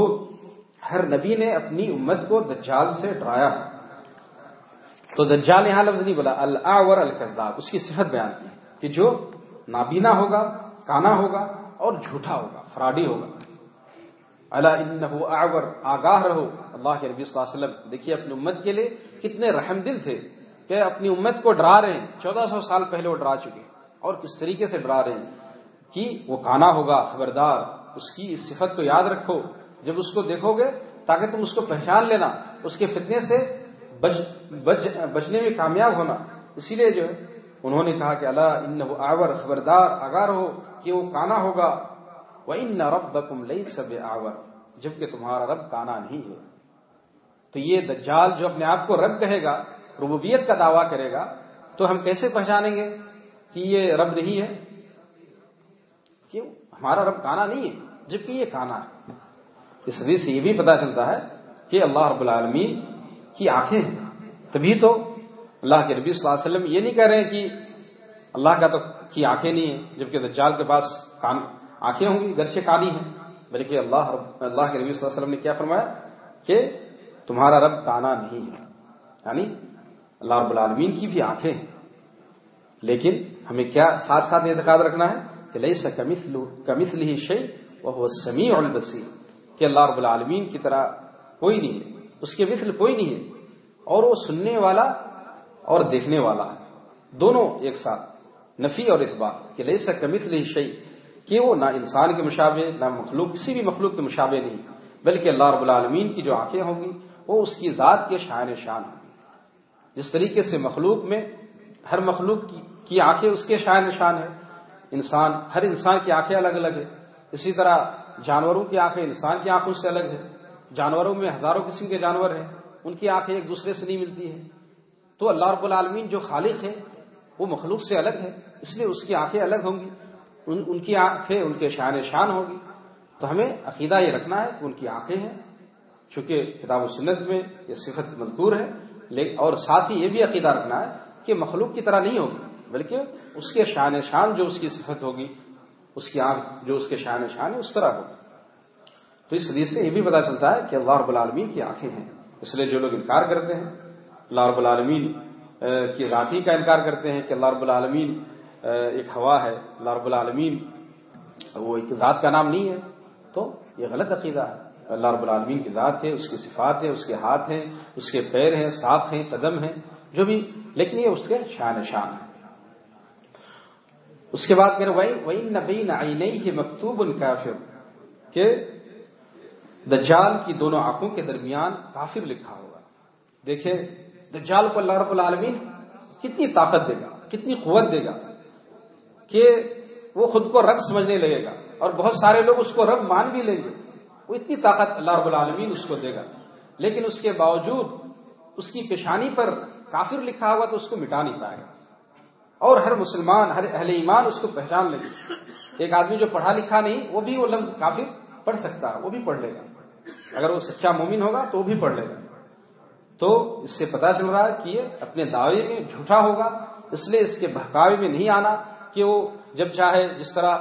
ہر نبی نے اپنی امت کو دجال سے ڈرایا۔ تو دجال یہاں لفظ نہیں بولا اللہ الکرداب اس کی صفت بیان کی کہ جو نابینا ہوگا، کانا ہوگا اور جھوٹا ہوگا، فراڈی ہوگا۔ اللہ آور آگاہ رہو۔ اللہ کے نبی صلی اللہ علیہ وسلم، دیکھیے اپنی امت کے لیے کتنے رحم دل تھے کہ اپنی امت کو ڈرا رہے ہیں۔ چودہ سو سال پہلے وہ ڈرا چکے اور کس طریقے سے ڈرا رہے ہیں کہ وہ کانا ہوگا، خبردار، اس کی اس صفت کو یاد رکھو۔ جب اس کو دیکھو گے تاکہ تم اس کو پہچان لینا، اس کے فتنے سے بچ بچ، بچنے میں کامیاب ہونا۔ اسی لیے جو ہے، انہوں نے کہا کہ اللہ ان آور خبردار اگار ہو کہ وہ کانا ہوگا۔ وہ ان رب بکم لئی سب آور جبکہ تمہارا رب کانا نہیں ہے۔ تو یہ دجال جو اپنے آپ کو رب کہے گا، ربوبیت کا دعویٰ کرے گا، تو ہم کیسے پہچانیں گے کہ یہ رب نہیں ہے؟ کیوں؟ ہمارا رب کانا نہیں ہے، جبکہ یہ کانا ہے۔ اس حدیث سے یہ بھی پتا چلتا ہے کہ اللہ رب العالمین کی آنکھیں ہیں۔ تبھی تو اللہ کے نبی صلی اللہ علیہ وسلم یہ نہیں کہہ رہے ہیں کہ اللہ کا تو کی آنکھیں نہیں ہیں، جبکہ دجال کے پاس کان آنکھیں ہوں گی، گرچہ کانی ہیں۔ بلکہ اللہ رب اللہ کے نبی صلی اللہ علیہ وسلم نے کیا فرمایا کہ تمہارا رب کانا نہیں ہے۔ یعنی اللہ رب العالمین کی بھی آنکھیں ہیں۔ لیکن ہمیں کیا ساتھ ساتھ اعتقاد رکھنا ہے کہ لئی سا کمس لی شی وہ سمیع البصیر۔ کہ اللہ رب العالمین کی طرح کوئی نہیں ہے، اس کے مثل کوئی نہیں ہے، اور وہ سننے والا اور دیکھنے والا ہے، دونوں ایک ساتھ، نفی اور اخبار کہ لئی سا کمس لی کہ وہ نہ انسان کے مشابے نہ مخلوق، کسی بھی مخلوق کے مشابے نہیں، بلکہ اللہ رب العالمین کی جو آنکھیں ہوں گی، وہ اس کی ذات کے شاعن شان ہوں گی۔ جس طریقے سے مخلوق میں ہر مخلوق کی آنکھیں اس کے شاعن شان ہے انسان، ہر انسان کی آنکھیں الگ الگ ہے اسی طرح جانوروں کی آنکھیں انسان کی آنکھوں سے الگ ہے جانوروں میں ہزاروں قسم کے جانور ہیں۔ ان کی آنکھیں ایک دوسرے سے نہیں ملتی ہیں۔ تو اللہ رب العالمین جو خالق ہے وہ مخلوق سے الگ ہے اس لیے اس کی آنکھیں الگ ہوں گی۔ ان ان کی آنکھیں ان کے شان شان ہوگی تو ہمیں عقیدہ یہ رکھنا ہے کہ ان کی آنکھیں ہیں۔ چونکہ کتاب و سنت میں یہ صفت مذکور ہے اور ساتھ ہی یہ بھی عقیدہ رکھنا ہے کہ مخلوق کی طرح نہیں ہوگی، بلکہ اس کے شان شان جو اس کی صفت ہوگی اس کی آنکھ جو اس کے شان شان ہے، اس طرح ہوگی تو اس حدیث سے یہ بھی پتا چلتا ہے کہ اللہ رب العالمین کی آنکھیں ہیں۔ اس لیے جو لوگ انکار کرتے ہیں، اللہ رب العالمین کی ذاتی کا انکار کرتے ہیں کہ اللہ رب العالمین ایک ہوا ہے، اللہ رب العالمین وہ ایک ذات کا نام نہیں ہے۔ تو یہ غلط عقیدہ ہے۔ اللہ رب العالمین کی ذات ہے، اس کی صفات ہے اس کے ہاتھ ہیں، اس کے پیر ہیں، ساتھ ہیں، قدم ہیں، جو بھی، لیکن یہ اس کے شان شان ہے اس کے بعد وہی نبی نئی مکتوب الکافر کہ دجال کی دونوں آنکھوں کے درمیان کافر لکھا ہوگا۔ دیکھیں، دجال کو اللہ رب العالمین کتنی طاقت دے گا، کتنی قوت دے گا کہ وہ خود کو رب سمجھنے لگے گا اور بہت سارے لوگ اس کو رب مان بھی لیں گے۔ وہ اتنی طاقت اللہ رب العالمین اس کو دے گا۔ لیکن اس کے باوجود اس کی پیشانی پر کافر لکھا ہوا تو اس کو مٹا نہیں پائے گا۔ اور ہر مسلمان، ہر اہل ایمان اس کو پہچان لے گا ایک آدمی جو پڑھا لکھا نہیں، وہ بھی وہ لفظ کافر پڑھ سکتا ہے، وہ بھی پڑھ لے گا۔ اگر وہ سچا مومن ہوگا تو وہ بھی پڑھ لے گا۔ تو اس سے پتا چل رہا ہے کہ یہ اپنے دعوے میں جھوٹا ہوگا، اس لیے اس کے بہکاوے میں نہیں آنا کہ وہ جب چاہے جس طرح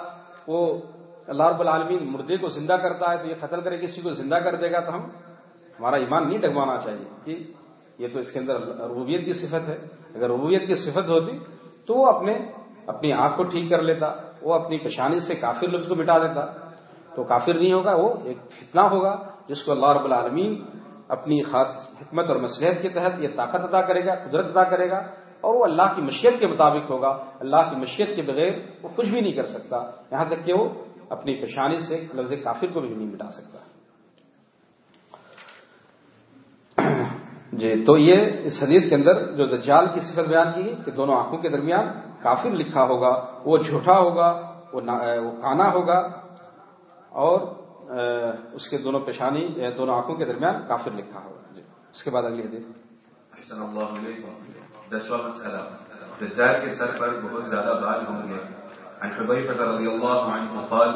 وہ اللہ رب العالمین مردے کو زندہ کرتا ہے تو یہ قتل کرے، کسی کو زندہ کر دے گا تو ہم ہمارا ایمان نہیں ڈگوانا چاہیے۔ کہ یہ تو اس کے اندر ربوبیت کی صفت ہے۔ اگر ربوبیت کی صفت ہوتی تو وہ اپنے اپنی آنکھ کو ٹھیک کر لیتا، وہ اپنی پریشانی سے کافر لفظ کو مٹا دیتا۔ تو کافر نہیں ہوگا، وہ ایک فتنہ ہوگا جس کو اللہ رب العالمین اپنی خاص حکمت اور مسلحت کے تحت یہ طاقت ادا کرے گا، قدرت ادا کرے گا اور وہ اللہ کی مشیت کے مطابق ہوگا۔ اللہ کی مشیت کے بغیر وہ کچھ بھی نہیں کر سکتا، یہاں تک کہ وہ اپنی پریشانی سے لفظ کافر کو بھی نہیں مٹا سکتا۔ جی تو یہ اس حدیث کے اندر جو دجال کی صفت بیان کی کہ دونوں آنکھوں کے درمیان کافر لکھا ہوگا، وہ جھوٹا ہوگا، وہ کانا ہوگا اور اس کے دونوں پیشانی دونوں آنکھوں کے درمیان کافر لکھا ہوگا۔ جی اس کے بعد اگلی حدیث۔ دسواں مسئلہ دجال کے سر پر بہت زیادہ باز ہوں گے۔ عن حبيبة رضي الله عنه قال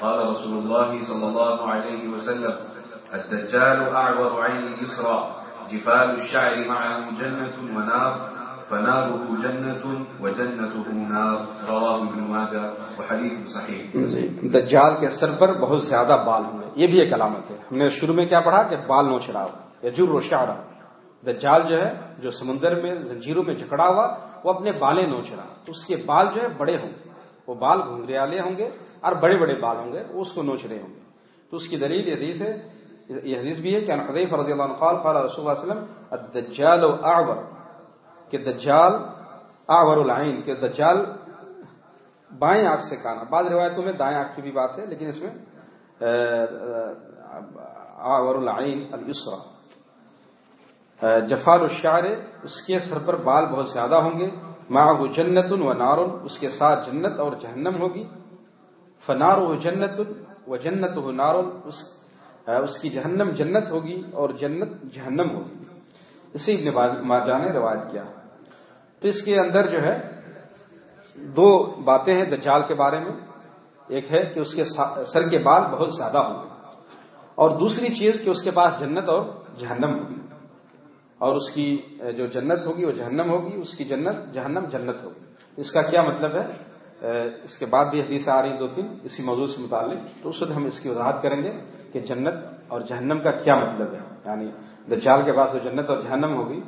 قال رسول الله صلى الله عليه وسلم، الدجال أعور عين يسرى جفال الشعر معه جنة ونار، فناره جنة وجنته نار. رواه ابن ماجه وحديث صحيح. جی، دجال کے سر پر بہت زیادہ بال ہوں گے یہ بھی ایک علامت ہے. ہم نے شروع میں کیا پڑھا کہ بال نوچ رہا ہو یجر و شعرا دجال جو ہے، جو سمندر میں زنجیروں میں جکڑا ہوا، وہ اپنے بالیں نوچ رہا تو اس کے بال جو ہے، بڑے ہوں گے. وہ بال گھنگرے والے ہوں گے اور بڑے بڑے بال ہوں گے، وہ اس کو نوچ رہے ہوں گے. تو اس کی دلیل یہ حدیث ہے یہ حدیث بھی ہے کہ حدیف رضی اللہ عنہ قال قال رسول اللہ علیہ وسلم، الدجال اعور، کہ دجال اعور العین، کہ دجال بائیں آنکھ سے کانا۔ بعض روایتوں میں دائیں آنکھ کی بھی بات ہے، لیکن اس میں اعور العین الاسرا جفال الشعر، اس کے سر پر بال بہت زیادہ ہوں گے۔ معه جنت و نار، اس کے ساتھ جنت اور جہنم ہوگی۔ فنار و جنت و جنت و نار، اس اس کی جہنم جنت ہوگی اور جنت جہنم ہوگی۔ اسی ابن ماجہ نے روایت کیا۔ تو اس کے اندر جو ہے، دو باتیں ہیں دجال کے بارے میں۔ ایک ہے کہ اس کے سر کے بال بہت زیادہ ہوں گے۔ اور دوسری چیز کہ اس کے پاس جنت اور جہنم ہوگی۔ اور اس کی جو جنت ہوگی وہ جہنم ہوگی، اس کی جنت جہنم جنت ہوگی۔ اس کا کیا مطلب ہے؟ اس کے بعد بھی حدیث آ رہی دو تین، اسی موضوع سے متعلق۔ تو اس وقت ہم اس کی وضاحت کریں گے۔ کہ جنت اور جہنم کا کیا مطلب ہے؟ یعنی دجال کے پاس جو جنت اور جہنم ہوگی،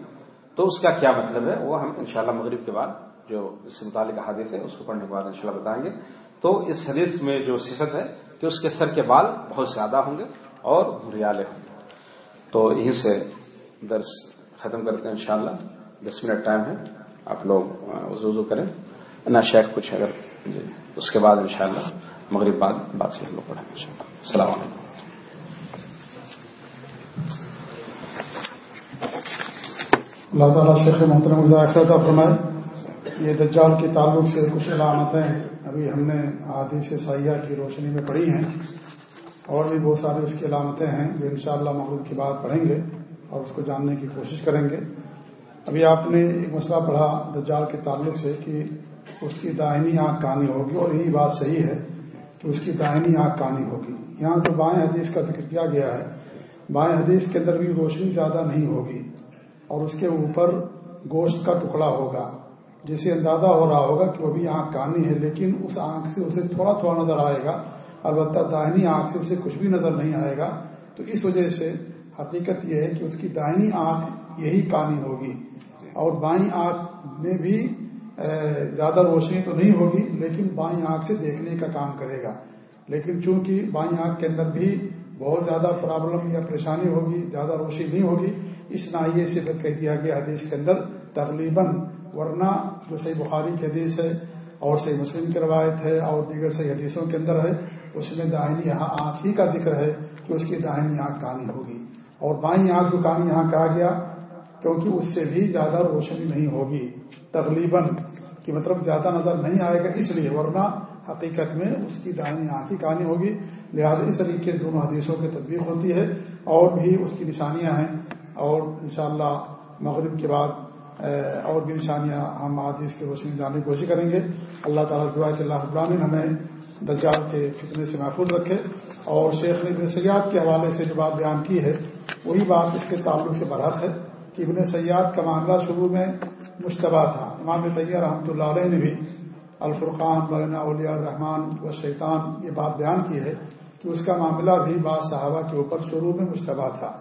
تو اس کا کیا مطلب ہے؟ وہ ہم انشاءاللہ مغرب کے بعد جو اس سے متعلق حادث ہے، اس کو پڑھنے کے بعد انشاءاللہ بتائیں گے۔ تو اس حدیث میں جو صفت ہے کہ اس کے سر کے بال بہت زیادہ ہوں گے اور بھریالے ہوں گے۔ تو یہیں سے درس ختم کرتے ہیں انشاءاللہ۔ دس منٹ ٹائم ہے، آپ لوگ وضو وضو کریں۔ نہ شیخ کچھ اگر جی اس کے بعد انشاءاللہ مغرب بعد بات سے ہم لوگ پڑھیں گے السلام علیکم۔ اللہ تعالیٰ شیخ محترم مذاکرہ فرمائے۔ یہ دجال کے تعلق سے کچھ علامتیں ابھی ہم نے آدھی سے سیاح کی روشنی میں پڑھی ہیں۔ اور بھی بہت ساری اس کی علامتیں ہیں، جو انشاءاللہ شاء اللہ کی بات پڑھیں گے اور اس کو جاننے کی کوشش کریں گے۔ ابھی آپ نے ایک مسئلہ پڑھا دجال کے تعلق سے کہ اس کی داہنی آنکھ کہانی ہوگی اور یہی بات صحیح ہے کہ اس کی داہنی آنکھ کہانی ہوگی۔ یہاں جو بائیں حدیث کا ذکر کیا گیا ہے۔ بائیں حدیث کے اندر بھی روشنی زیادہ نہیں ہوگی اور اس کے اوپر گوشت کا ٹکڑا ہوگا جسے اندازہ ہو رہا ہوگا کہ وہ بھی آنکھ کانی ہے، لیکن اس آنکھ سے اسے تھوڑا تھوڑا نظر آئے گا، البتہ داہنی آنکھ سے اسے کچھ بھی نظر نہیں آئے گا۔ تو اس وجہ سے حقیقت یہ ہے کہ اس کی دائنی آنکھ یہی کانی ہوگی اور بائیں آنکھ میں بھی زیادہ روشنی تو نہیں ہوگی، لیکن بائیں آنکھ سے دیکھنے کا کام کرے گا۔ لیکن چونکہ بائیں آنکھ کے اندر بھی بہت زیادہ پرابلم یا پریشانی ہوگی، زیادہ روشنی نہیں ہوگی۔ اس نائیے سے کہہ دیا گیا حدیث کے اندر تقریباً، ورنہ جو صحیح بخاری کی حدیث ہے اور صحیح مسلم کی روایت ہے اور دیگر صحیح حدیثوں کے اندر ہے، اس میں داہنی یہاں آنکھ ہی کا ذکر ہے کہ اس کی داہنی آنکھ کہانی ہوگی۔ اور بائیں آنکھ جو کہانی یہاں کہا گیا کیونکہ اس سے بھی زیادہ روشنی نہیں ہوگی۔ تقریباً کی مطلب زیادہ نظر نہیں آئے گا اس لیے، ورنہ حقیقت میں اس کی دائنی آنکھ کی کہانی ہوگی۔ لہٰذا اس طریقے دونوں حدیثوں کی تدبیر ہوتی ہے اور بھی اس کی نشانیاں ہیں اور انشاءاللہ مغرب کے بعد اور بھی نشانیاں ہم حدیث کی روشنی جاننے کی کوشش کریں گے۔ اللہ تعالیٰ دعا کہ اللہ ابراہین ہمیں دجال کے فتنے سے محفوظ رکھے اور شیخ نے ابن سیاد کے حوالے سے جو بات بیان کی ہے، وہی بات اس کے تعلق سے برحق ہے کہ ابن سیاد کا معاملہ شروع میں مشتبہ تھا۔ امام طیہ رحمۃ اللہ علیہ نے بھی الفرقان، مولانا اولیاء الرحمان و شیطان یہ بات بیان کی ہے کہ اس کا معاملہ بھی بعض صحابہ کے اوپر شروع میں مشتبہ تھا۔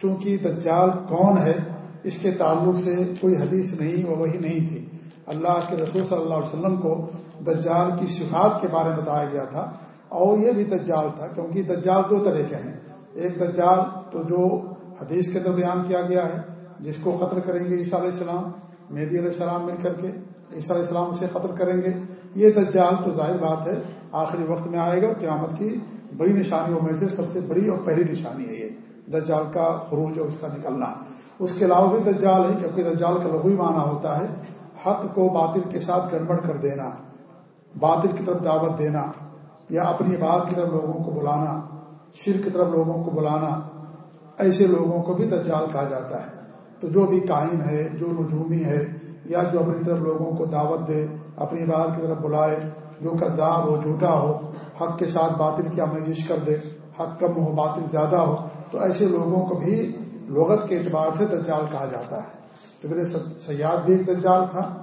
چونکہ دجال کون ہے، اس کے تعلق سے کوئی حدیث نہیں وہ وہی نہیں تھی۔ اللہ کے رسول صلی اللہ علیہ وسلم کو دجال کی صفات کے بارے میں بتایا گیا تھا اور یہ بھی دجال تھا، کیونکہ دجال دو طرح کے ہیں۔ ایک دجال تو جو حدیث کے اندر بیان کیا گیا ہے، جس کو قتل کریں گے عیسیٰ علیہ السلام مہدی علیہ السلام مل کر کے عیسیٰ علیہ السلام سے قتل کریں گے۔ یہ دجال تو ظاہر بات ہے، آخری وقت میں آئے گا، قیامت کی بڑی نشانیوں میں سے سب سے بڑی اور پہلی نشانی ہے یہ، دجال کا خروج اور اس کا نکلنا۔ اس کے علاوہ بھی دجال ہے کیونکہ دجال کا لغوی معنی ہوتا ہے، حق کو باطل کے ساتھ گڑبڑ کر دینا، باطل کی طرف دعوت دینا، یا اپنی بات کی طرف لوگوں کو بلانا شر کی طرف لوگوں کو بلانا، ایسے لوگوں کو بھی دجال کہا جاتا ہے۔ تو جو بھی قائم ہے، جو رجومی ہے، یا جو اپنی طرف لوگوں کو دعوت دے، اپنی بات کی طرف بلائے، جو کرداب ہو، جھوٹا ہو حق کے ساتھ باطل کی آمیزش کر دے، حق کم ہو باطل زیادہ ہو، تو ایسے لوگوں کو بھی لغت کے اعتبار سے دجال کہا جاتا ہے۔ تو میرے سیاد بھی ایک دجال تھا،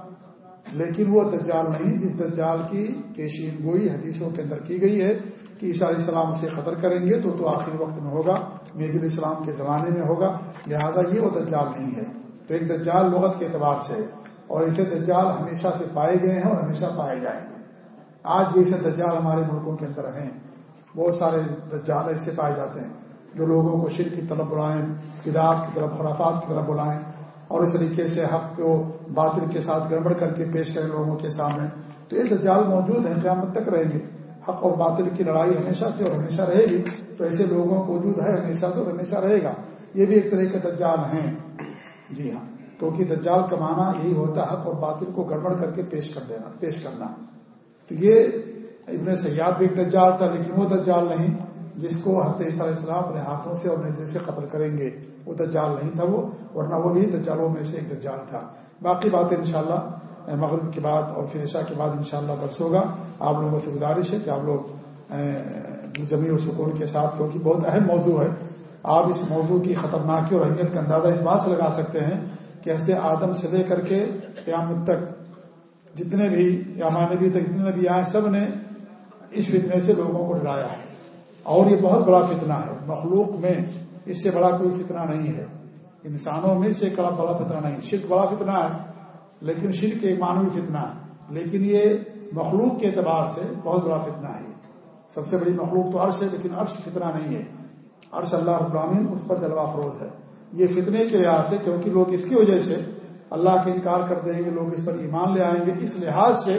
لیکن وہ دجال نہیں جس دجال کی پیشین گوئی حدیثوں کے اندر کی گئی ہے کہ عیسیٰ علیہ السلام سے خطر کریں گے تو تو آخری وقت میں ہوگا میز علیہ السلام کے زمانے میں ہوگا، لہذا یہ وہ دجال نہیں ہے۔ تو ایک دجال لغت کے اعتبار سے ہے اور ایسے دجال ہمیشہ سے پائے گئے ہیں اور ہمیشہ پائے جائیں گے۔ آج بھی ایسے دجال ہمارے ملکوں کے اندر ہیں۔ بہت سارے دجال ایسے پائے جاتے ہیں۔ جو لوگوں کو شرک کی طرف بلائیں کتاب کی طرف خرافات کی طرف بلائیں۔ اور اس طریقے سے حق کو باطل کے ساتھ گڑبڑ کر کے پیش کریں لوگوں کے سامنے۔ تو یہ دجال موجود ہیں، قیامت تک رہیں گے۔ حق اور باطل کی لڑائی ہمیشہ سے اور ہمیشہ رہے گی۔ تو ایسے لوگوں کو وجود ہے، ہمیشہ سے اور ہمیشہ رہے گا۔ یہ بھی ایک طرح کے دجال ہیں۔ جی ہاں۔ کیونکہ دجال کا معنی یہی ہوتا ہے، حق اور باطل کو گڑبڑ کر کے پیش کر دینا، پیش کرنا۔ تو یہ ابن سیاد بھی ایک دجال تھا، لیکن وہ دجال نہیں، جس کو حضرت عیسیٰ علیہ السلام اپنے ہاتھوں سے اور نظر سے قتل کریں گے، وہ دجال نہیں تھا وہ، ورنہ وہ بھی دجالوں میں سے ایک دجال تھا۔ باقی باتیں انشاءاللہ مغرب کے بعد اور پھر عشاء کے بعد انشاءاللہ شاء ہوگا۔ آپ لوگوں سے گزارش ہے کہ آپ لوگ زمین و سکون کے ساتھ، کیونکہ بہت اہم موضوع ہے۔ آپ اس موضوع کی خطرناکی اور اہمیت کا اندازہ اس بات سے لگا سکتے ہیں کہ ایسے آدم سے لے کر کے قیامت تک جتنے بھی یا تک جتنے بھی آئے، سب نے اس فتنے سے لوگوں کو ڈرایا ہے۔ اور یہ بہت بڑا فتنہ ہے۔ مخلوق میں اس سے بڑا کوئی فتنہ نہیں ہے۔ انسانوں میں سے بڑا فتنہ نہیں شرک بڑا فتنہ ہے، لیکن شرک ایک مانوی فتنہ ہے۔ لیکن یہ مخلوق کے اعتبار سے بہت بڑا فتنہ ہے۔ سب سے بڑی مخلوق تو عرش ہے، لیکن عرش فتنہ نہیں ہے۔ عرش اللہ ابراہین اس پر جلوہ فروز ہے۔ یہ فتنے کے لحاظ سے، کیونکہ لوگ اس کی وجہ سے اللہ کے انکار کر دیں گے، لوگ اس پر ایمان لے آئیں گے۔ اس لحاظ سے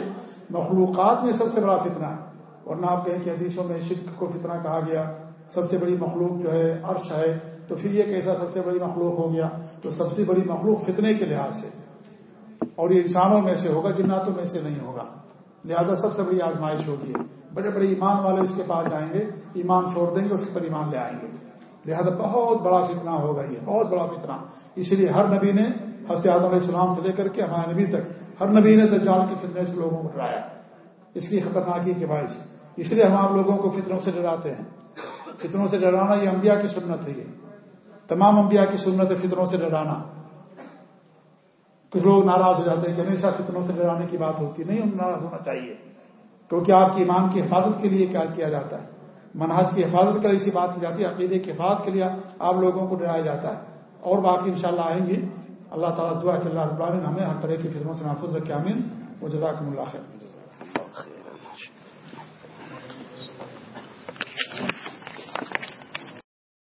مخلوقات میں سب سے بڑا فتنہ ہے۔ ورنہ آپ کہیں کہ حدیثوں میں شرک کو فتنہ کہا گیا، سب سے بڑی مخلوق جو ہے عرش ہے، تو پھر یہ کیسا سب سے بڑی مخلوق ہو گیا؟ تو سب سے بڑی مخلوق فتنے کے لحاظ سے۔ اور یہ انسانوں میں سے ہوگا، جناتوں میں سے نہیں ہوگا۔ لہذا سب سے بڑی آزمائش ہوگی۔ بڑے بڑے ایمان والے اس کے پاس جائیں گے، ایمان چھوڑ دیں گے، اس پر ایمان لے آئیں گے۔ لہذا بہت بڑا فتنہ ہوگا یہ، بہت بڑا فتنہ۔ اس لیے ہر نبی نے حضرت آدم علیہ السلام سے لے کر کے ہمارے نبی تک ہر نبی نے دجال کے فتنے سے لوگوں کو ڈرایا۔ اس کی خطرناکی کے باعث اس لیے ہم آپ لوگوں کو فطروں سے ڈراتے ہیں۔ فطروں سے ڈرانا یہ انبیاء کی سنت ہے یہ۔ تمام انبیاء کی سنت ہے فطروں سے ڈرانا۔ کچھ لوگ ناراض ہو جاتے ہیں کہ ہمیشہ فطروں سے ڈرانے کی بات ہوتی نہیں ناراض ہونا چاہیے۔ کیونکہ آپ کی ایمان کی حفاظت کے لیے کیا کیا جاتا ہے۔ منہج کی حفاظت کر اسی بات کی جاتی ہے، عقیدے کی حفاظت کے لیے آپ لوگوں کو ڈرایا جاتا ہے۔ اور باقی انشاءاللہ آئیں گے۔ اللہ تعالیٰ دعا کہ اللہ العالمین ہمیں ہر طرح کی خدمت سے محفوظ رکھے امین وہ جزاک اللہ خیر۔